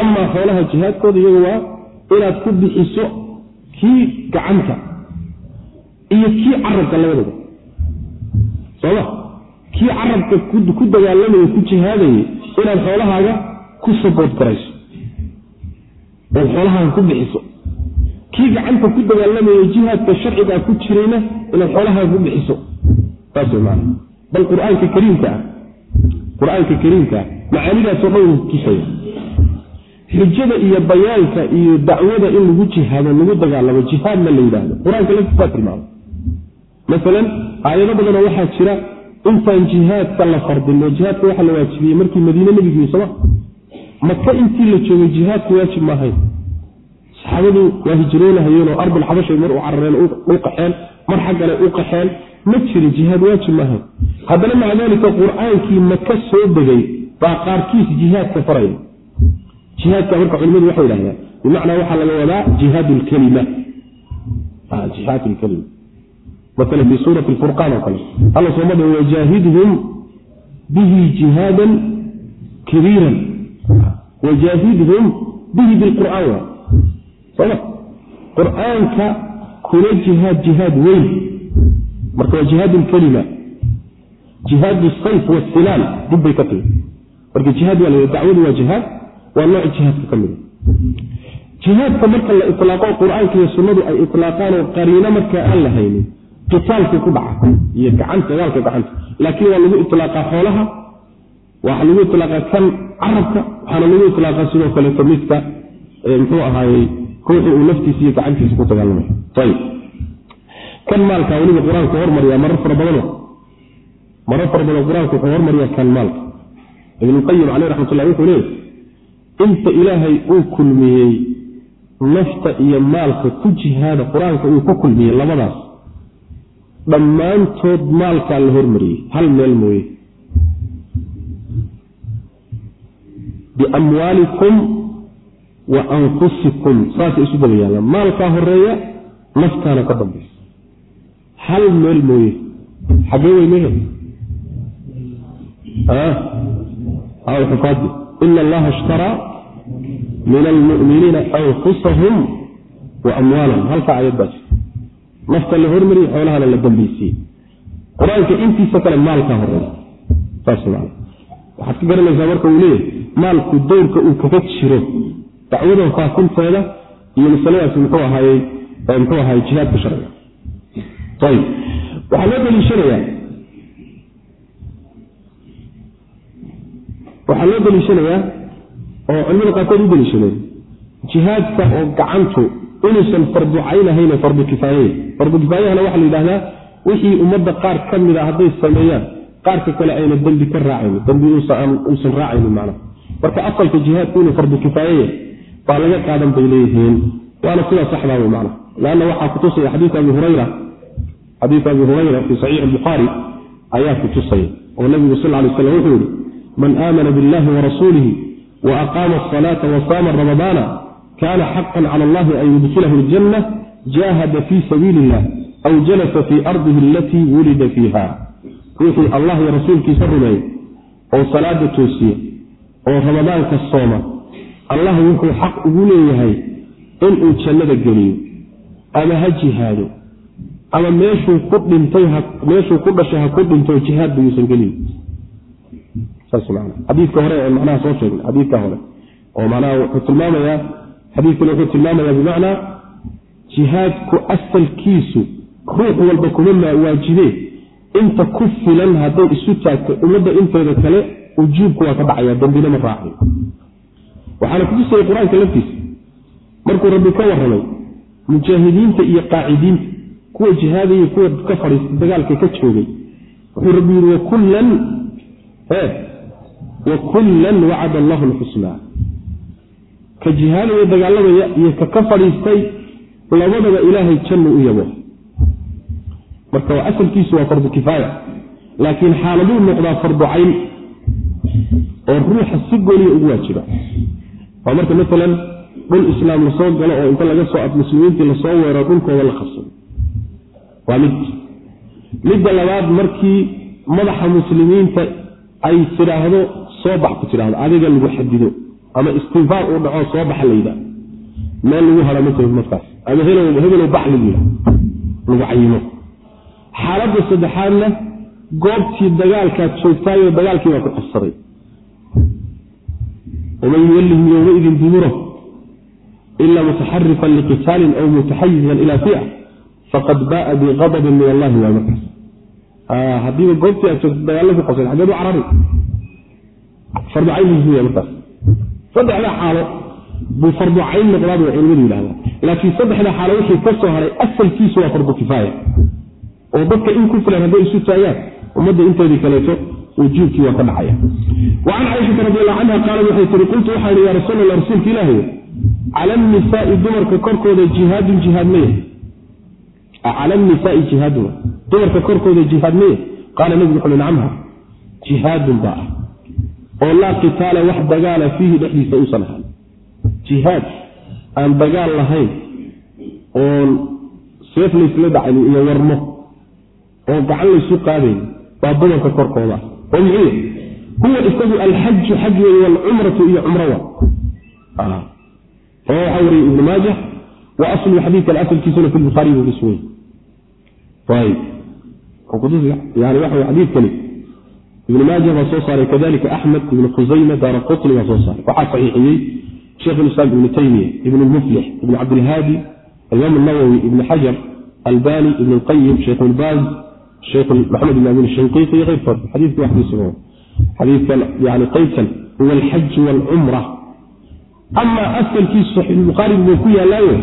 amaa xoolaha jihaadkooda iyagu waa inaad ku bixiso kii gacanta iyo kii carabka labadaba sooma kii carabka ku dagaalamaya ku jihaadayay inaad xoolahaaga ku sabood garayso ood xoolahaaga ku bixiso. Kii gacanta ku dagaalamaya jihaadka sharcigaa ku jirayna inaad xoolahaaga ku bixiso. Saas way maana bal qur'aanka kariimka ah qur'aanka kariimka ah macaanidaasoo dhan tusaya xujada iyo bayaanka iyo dacwada in lagu jihaado lagu dagaalamo jihaadna la yidhaahdo. Qur'aanka laftisaa tilmaamay masalan aayado badanoo waxaa jira intaan jihaadka la fardin oo jihaadka waxaa la waajibiyey markii madiine nebigu soma maka intii la joogay jihaadku waajib maahayn saxaabadu waa hijroonahayeen oo ardul xabashay mar u carareen u qaxeen mar xaggale u qaxeen ma jirin jihaad waajib maahayn haddana maca daalika qur'aankii maka soo degay baa qaarkiis jihaadka faraya. Jihaadka marka culimadu waxay yidhahdaan bimacnaa waxaa laga wadaa jihaad lkalima jihaad lkalima maala fi suurati furqaan oo kale. Alla sooma dha wajaahidhum bihi jihaadan kabiiran wajaahidhum bihi bilqur'aan waa soma qur'aanka kula jihaad jihaad weyn. Marka waa jihaad lkalima jihaad sayf wasilaal dib bay ka timi. Marka jihaad waa dacwadu waa jihaad waa nooc jihaadka ka mida jihaadka marka la ilaaqo qur'aanka iyo sunnadu ay ilaaqaan oo qariino markaa aan la haynin ku dhaca iyo gacanta dagaalka gacanta. Laakiin waa lagu ilaaqaa xoolaha waxaa lagu ilaaqaa kan carabka waxaana lagu ilaaqaa sidoo kaleeto midka muxuu ahaayey ruuxu uu naftiisa iyo gacantiisa ku dagaalamay ayib kan maalka weliba qur'aanku hormariyaa marar fara badano marar fara badan qur'aanku wuxuu hormariyaa kan maalka. Ibnulqayim caleyh raxmatullah wuxuu leeyahy inta ilaahay uu kulmiyey nafta iyo maalka ku jihaada qur'aanka uu ku kulmiyey labadaas dhammaantood maalkaa la hormariyey hal meel mooye biamwaalikum wa anfusikum. Saasay isu daba yaallaan. Maalkaa horreeya naftaana ka dambaysa. Hal meel mooye? Xaggee wey mehe? Xukaadi ina allaha ishtaraa min almu'miniina anfusahum wa amwaalahum. Halkaa ayad baa jirta nafta la hormariyey xoolahana la dambaysiiyey qur'aanka intiisa kale maalkaa horreeya saas waxaad ka garanaysaa marka uu leeyahay maalku dowrka uu kaga jiro dacwadan faafinteeda iyo masaladaasi muxuu ahaayey muxuu ahaayey jihaadka sharciga. Ayib waxaa loo daliishanayaa. Waxaa loo daliishanayaa oo culimada qaarkood u daliishadeen jihaadka oo gacantu inuusan fardu caynahayne fardu kifaayey fardu kifaayahana waxaa la yidhahdaa wixii ummadda qaar ka mid a hadday sameeyaan qaarka kale ayna dembi ka raacaynin dembi uusan raacaynin macnaha marka asalka jihaadku inuu fardu kifaayeye baa laga qaadan bay leeyihiin. Waana sidaa saxdaa wey macnaha leanna waxaa kutusaya xadiiu abi hurayra xadiiu abi hurayra fii saxiixi albukhaari ayaa kutusaya oo nabigu sal lay slam wuxuu yihi man aamana biاllahi warasuulihi waaqaama asalaata wasaama ramadaana kana xaqan cala allahi an yudkilahu aljanna jahada fii sabiili illah aw jalasa fii ardihi alatii wulida fiiha ruuxii allah iyo rasuulkiisa rumeeyey oo salaada toosiya oo ramadaanka sooma allah wuxuu xaq ugu leeyahay inuu jannada geliyo ama ha jihaado ama meeshuu ku dhintay meeshuu ku dhashay ha ku dhinto jihaad buyuusan gelin. Xadiidka hore ee macnaha soo sheegnay xadiidka hore oo macnaha wuxuu tilmaamayaa xadiidkani wuxuu tilmaamayaa bimacnaa jihaadku asalkiisu ruux walba kuma waajibe inta ku filan hadday isu taagto ummadda inteeda kale ujuubku waa ka dhacaya dambina ma raacayo waxaana kutusaya qur'aanka laftiisa. Markuu rabbi ka warramay mujaahidiinta iyo qaacidiinta kuwa jihaadaya kuwa ka fadhiista dagaalka ka joogay wuxuu rabbi yidhi wakullan wakullan wacada allahu lxusnaa ka jihaadaya dagaalamaya iyo ka ka fadhiistay labadaba ilaahay jannu u yabo. Marka asalkiisu waa fardu kifaaya laakiin xaaladuu noqdaa fardu cayn oo ruuxa si gooniya ugu waajiba waa marka maalan dhul islaam la soo galo oo inta laga soo muslimiintii la soo weero dhulkooda la qabsado. Waa mid. Midda labaad markii madaxa muslimiinta ay tidhaahdo soo bax ku tidhahdo adiga lagu xadido ama istinfaar uu dhaco soo baxa layidha meel lagu hado ma jiro markaas. Ama hebelow bax lagu lagu cayimo. Xaaladda saddexaadna goobtii dagaalkaad joogtaayoo dagaalkii baa ku qabsaday waman yuwallihim yowmaidin duburahu ila mutaxarifan liqitaalin aw mutaxayizan ila fica faqad baaa biqadabin min allahi waa markaas haddiiba goobtii aad joogto dagaalla ku qabsad xageed u carari fardu cayn buu markaas saddexda xaalo buu fardu cayn noqdaaba culimadu yidhahdaa laakiin saddexda xaalo wixii ka haray asalkiisu waa fardu oo dadka in ku filan hadday isu taagaan ummadda inteedii kaleeto wujuubkii waa ka dhacaya wa can caaishata radi allahu canha qaalad waxay tihi qultu waxaa ihi ya rasuul allah rasuulka ilaahay cala annisaai dumarka korkooda jihaadun jihaad maya cala annisaai jihaadun dumarka. Korkooda jihaad maya qaala nebigu wuxu nacamha jihaadun baa ah oo laa qitaala wax dagaala fiihi dhexdiisa uusan ahaan jihaad aan dagaal lahayn oon seef laysla dhacaynin iyo warmo oo gacan laysu qaadayn waa dumarka korkooda oo muxuu huwa isagu alxaju xaj wey walcumratu iyo cumro wa oo waxaa wariyey ibnu maaja wa aslu xadiidkan asalkiisuna fi lbukhaari buu kusugan ayb yani waxa xadiidkani ibn maaja baa soo saaray kadalika axmed ibn khusayma daara qutni baa soo saaray. Waxaa saxiixiyey sheikh lislaam ibnu taymiya ibn lmuflix ibn cabdilhaadi alimaam nawowi ibn xajar albani ibn lqayim sheikh lbaaz maxamed ibn amin shanqiiti iyo keyrkood xadiidka waxdiisuga xadiidkan yani qaybkan huwa alxaju waalcumra amaa asalkiisu saxiixulbukhaari buu ku yaalaayo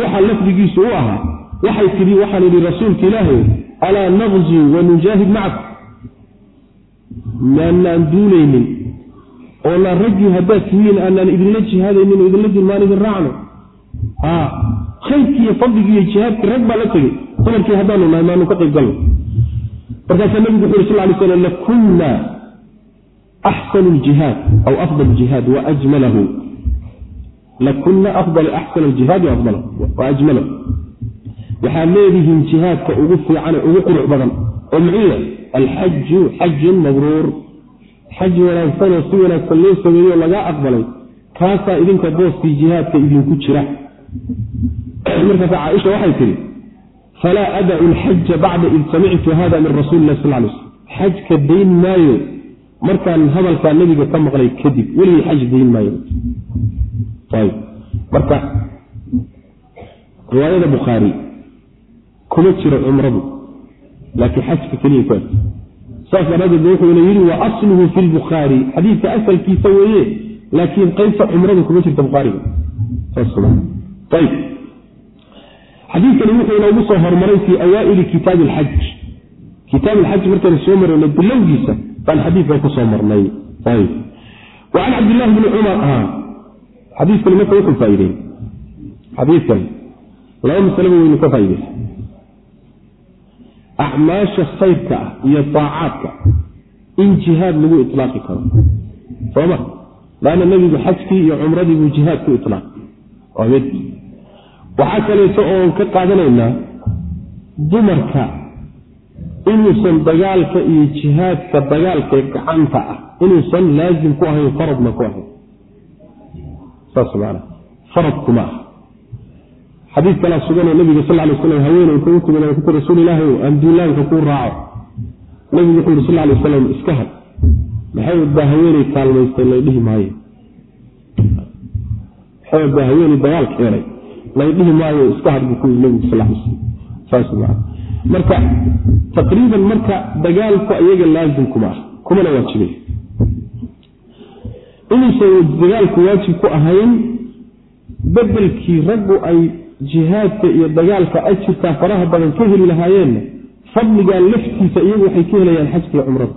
waxa lafdigiisu u ahaa waxay tidhi waxaan idhi rasuulka ilaahay alaa naqzu wanujaahid macakum maanaan duulaynin oonaan raggii haddaad tihiin aanaan idinla jihaadaynin oo idinla dilmaan idin raacno. Khayrkii iyo fadligii iyo jihaadkii rag baa la tegey. Dumarkii haddaanu nahay maanu ka qayb galno markaasaa nabigu wuxu uri sal lay slam lakunna axsanu ljihaad aw afdal jihaad waajmalahu lakunna afdal axsana aljihaadi wa ajmalahu. Waxaad leedihiin jihaadka ugu fiicane ugu qurux badan oo muxuu yahay alxaju xajun mabruur. Xaj wanaagsanoo si wanaagsan loo sameeyo lagaa aqbalay kaasaa idinka booskii jihaadka idinku jira. Markaasa caaisha waxay tihi falaa adacu alxaja bacda id samictu hada min rasuuli lah sal lay slm xajka dayn maayo markaan hadalkaa nebiga ka maqlay kadib weligii xaj dayn maayo marka riwaayada bukhaari kuma jiro cumradu laakiin xajka keliya ku eg saas daraadeed wuxuuna yidhi wa asluhu fi lbukhaari xadiidka asalkiisa weeye laakiin qaybta cumradu kuma jirta bukhaariga xadiidkani wuxuu inoogu soo hormaray fii awaaili kitaabi alxaj. Kitaab alxaj markaynu soo marayno bilowgiisa baan xadiidkan ku soo marnay. Ayb wa can cabdillahi bni cumar xadiiskani marka wuxuu faaidey xadiidkan laba masaleba waynu ka faaideysa acmaasha khayrka ah iyo taacaadka in jihaad lagu ilaaqi karo. Sooma laanna nebigu xajkii iyo cumradii buu jihaad ku ilaaqay waxaa kaleeto oon ka qaadanaynaa dumarka inuusan dagaalka iyo jihaadka dagaalka gacanta ah inuusan laazim ku ahayn faradna ku ahayn. Saas maana faradkuma ah xadiid kalaa suganoo nabiga sal lay slam haweeney inta u timid ku rasuul ilaahi aan duulaanka kuu raaco. Nabigu wuxuu yhi sal lay waslam iska had. Maxamed baa haweeney kaalmaystay laydhihi maayo. Maxamed baa haweeney dagaal keenay laydhihi maayo iska had buu ku yii nabigu sal marka taqriiban marka dagaalku iyaga laazimkuma ah kumana waajibay. Inuusan dagaalku waajib ku ahayn bedelkii raggu ay jihaadka iyo dagaalka ajirkaa faraha badan ka heli lahaayeenna fadligaa laftiisa iyagu waxay ka helayaan xajkii cumrada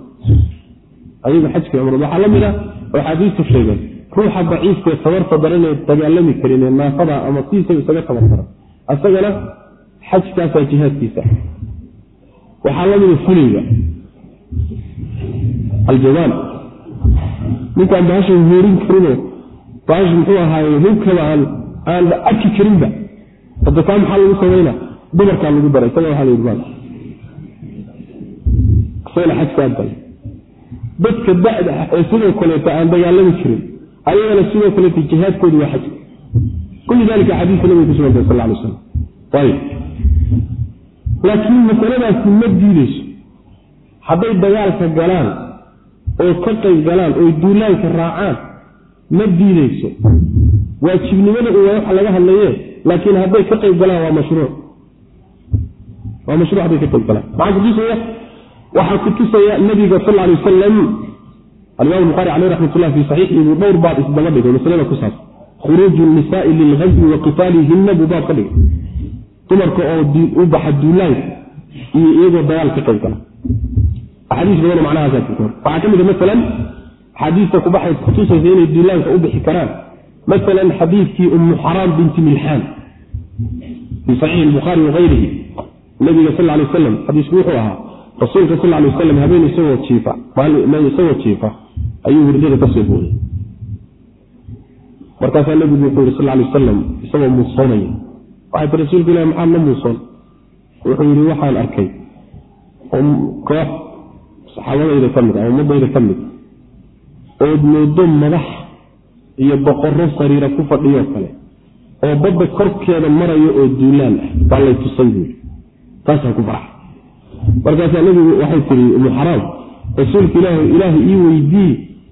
ayagu xajkii cumrada waxaa la mid ah oo axaadiistu sheegeen ruuxa daciifkaee tabarta daran ee dagaalami karin ee naafada ama siisa isaga tabar daran isagana xajkaasaa jihaadkiisa. Waxaa la mida fuliga. Aljabaan ninkaan bahasha huurin karinoo bahash muxuu ahaaye hubkaba aan aanba arki karinba. Hadda kaa maxaa lagu samayna? Dumarkaa lagu dara isaga waxaa layidhi maal. Isagana xajkaa dal dadka da'da ah ee sidoo kaleeto aan dagaalami jirin ayagana sidoo kaleeto jihaadkoodu waa xajka kulli dalika xadiiska nabiga ku sugantay sal alay slam ayib. Laakiin masaladaasi ma diideyso hadday dagaalka galaan oo ka qayb galaan oy duulaanka raacaan ma diideyso waajibnimada u waa waxa laga hadlaye laakiin hadday ka qayb galaan waa mashruuc. Waa mashruuc hadday ka qayb galaan. Maxaa kutusaya waxaa kutusaya nabiga sal alay wasalam alimaam buhaari caleyh raxmat ullah fi saxiixii buu dhowr baab isdaba dhigay masalada ku saabsan. Khuruuju nisaai lilghazwi wa qitaalihinna buu baab ka dhigay. Dumarka oo u baxa duulaanka iyo iyagoo dagaal ka qayb gala axaadiis badan macnahaasa waxaa ka mid a masalan axaadiista kubaxay kutusaysa inay duulaanka u bixi karaan. Masalan xadiidkii ummu xaraam binti milxaan. Fii saxiixi lbukhaari wagayrihi nabiga sal lay wasalam xadiisku wuxuu ahaa rasuulka sal lay wasalam habeen isagoo jiifa ayuu hurdada ka soo booday. Markaasaa nabigu wuxuu yihi sal lay wasalam isagoo muusoonaya waxay ti rasuulka ilahi maxaad la muusoon. Wuxuu yidhi waxaan arkay. Koox saxaabadayda ka mid ah ummadayda ka mid ood moodo madax iyo boqorro sariira ku fadhiyoo kale oo badda korkeeda marayo oo duulaan ah baa lay tusay buui taasaan ku farxa markaasaa nebigu waxay tihi umu xaraam rasuulka ilaah ilaaha ii weydii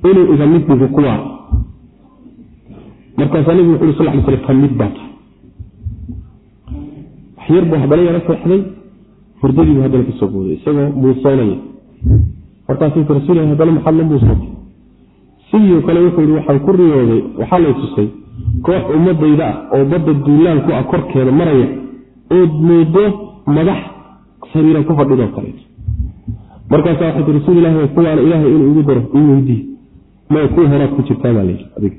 inuu iga mid dhigo kuwaa markaasaa nebigu wuxu uri sal ly sl ka mid baa tahay. Waxyar buu haddana yaro seexday hurdadiibuu haddana ka soo booday isagoo muusoonaya markaasuu ti rasul haddana maxaad la muusootay sidii kale wuxuu yihi waxaan ku riyooday waxaa lay tusay koox ummadayda ah oo badda duulaanku ah korkeeda maraya ood moodo madax sariira ku fadhidoo kaleeto. Markaasa waxay ti rasuul ilahi kuwaana ilaahay inuu igu daro ii weydii horaad ku jirtaa baa layidhi adiga.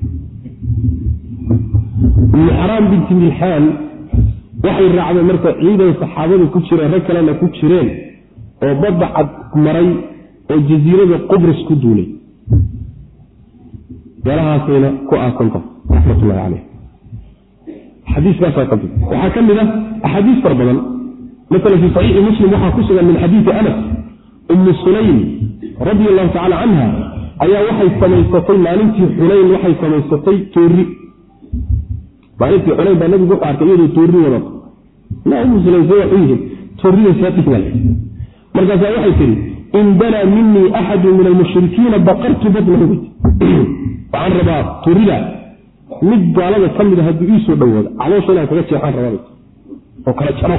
Ibnu xaraam binti milxaan waxay raacdeen marka ciidan saxaabadu ku jireen rag kalena ku jireen oo badda cad maray oo jasiirada qubrus ku duulay. Meelahaasayna ku aasanta raxmatullahi caleyh xadiiskaasaa ka mid waxaa ka mid ah axaadiis far badan. Maala fii saxiixi muslim waxaa ku sugan min xadiidi anas ummu sulaym radia allahu tacala canha ayaa waxay samaysatay maalintii xunayn waxay samaysatay toori maalintii xunayn baa nabigu wuxuu arkay iyadoo toori wadato see waxu yihiin toorida saadhigmal markaasaa waxay tihi in danaa minii axadu min almushrikiina baqartu badnahu waxaan rabaa turida mid gaalada ka mida hadduu iisoo dhawaado caloosha inaan kaga jeexaan rabaa oo kala jaro.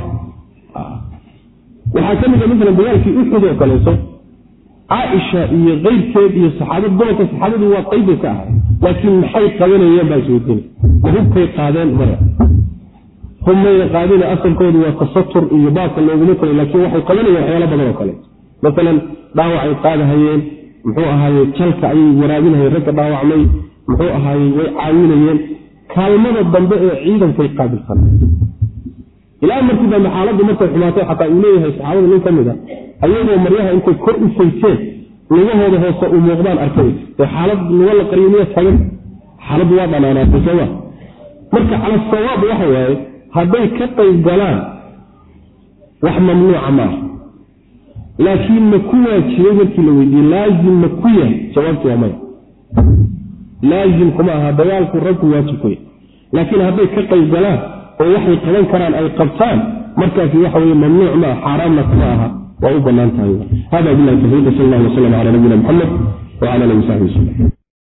Waxaa ka mida masalan dagaalkii uxud oo kaleeto caaisha iyo keyrkeed iyo saxaabad dumarka saxaabadu waa qaybay ka ahay laakiin maxay qabanayeen baa isweydiina ma hubkay qaadeen maya hubmayna qaadina asalkoodu waa tasatur iyo baabka looguma talay laakiin waxay qabanayeen waxyaalo badan oo kaleeto masalan dhaawacay qaadahayeen muxuu ahaaye jalka ayay waraabinahayeen ragga dhaawacmay muxuu ahaaye way caawinayeen. Kaalmada dambe ee ciidankay qaabilsan ilaa markii dambe xaaladdu markay xumaatay xataa uu leeyahay saxaabada nin ka mid a ayagoo maryaha intay kor u fayteen lugahooda hoose u muuqdaan arkay. Ee xaalad luga la qariyo miya tagan. Xaaladdu waa dhanaanaatay sooma marka cala sawaab waxa waaye hadday ka qayb galaan wax mamnuuca maaha laakiin ma ku waajibay markii la weydiiyey laazim ma ku yahay jawaabtu waa maya. Laazim kuma aha dagaalku ragku waajib ku laakiin hadday ka qayb galaan oo waxay qaban karaan ay qabtaan markaasi waxa weye mamnuuc maa xaaraamna kuma aha. Waa u bannaan tahay hada bilahi tawfiiq sal allah waslam cala nabiyina muxamed wcala alihi wasaxbi waslm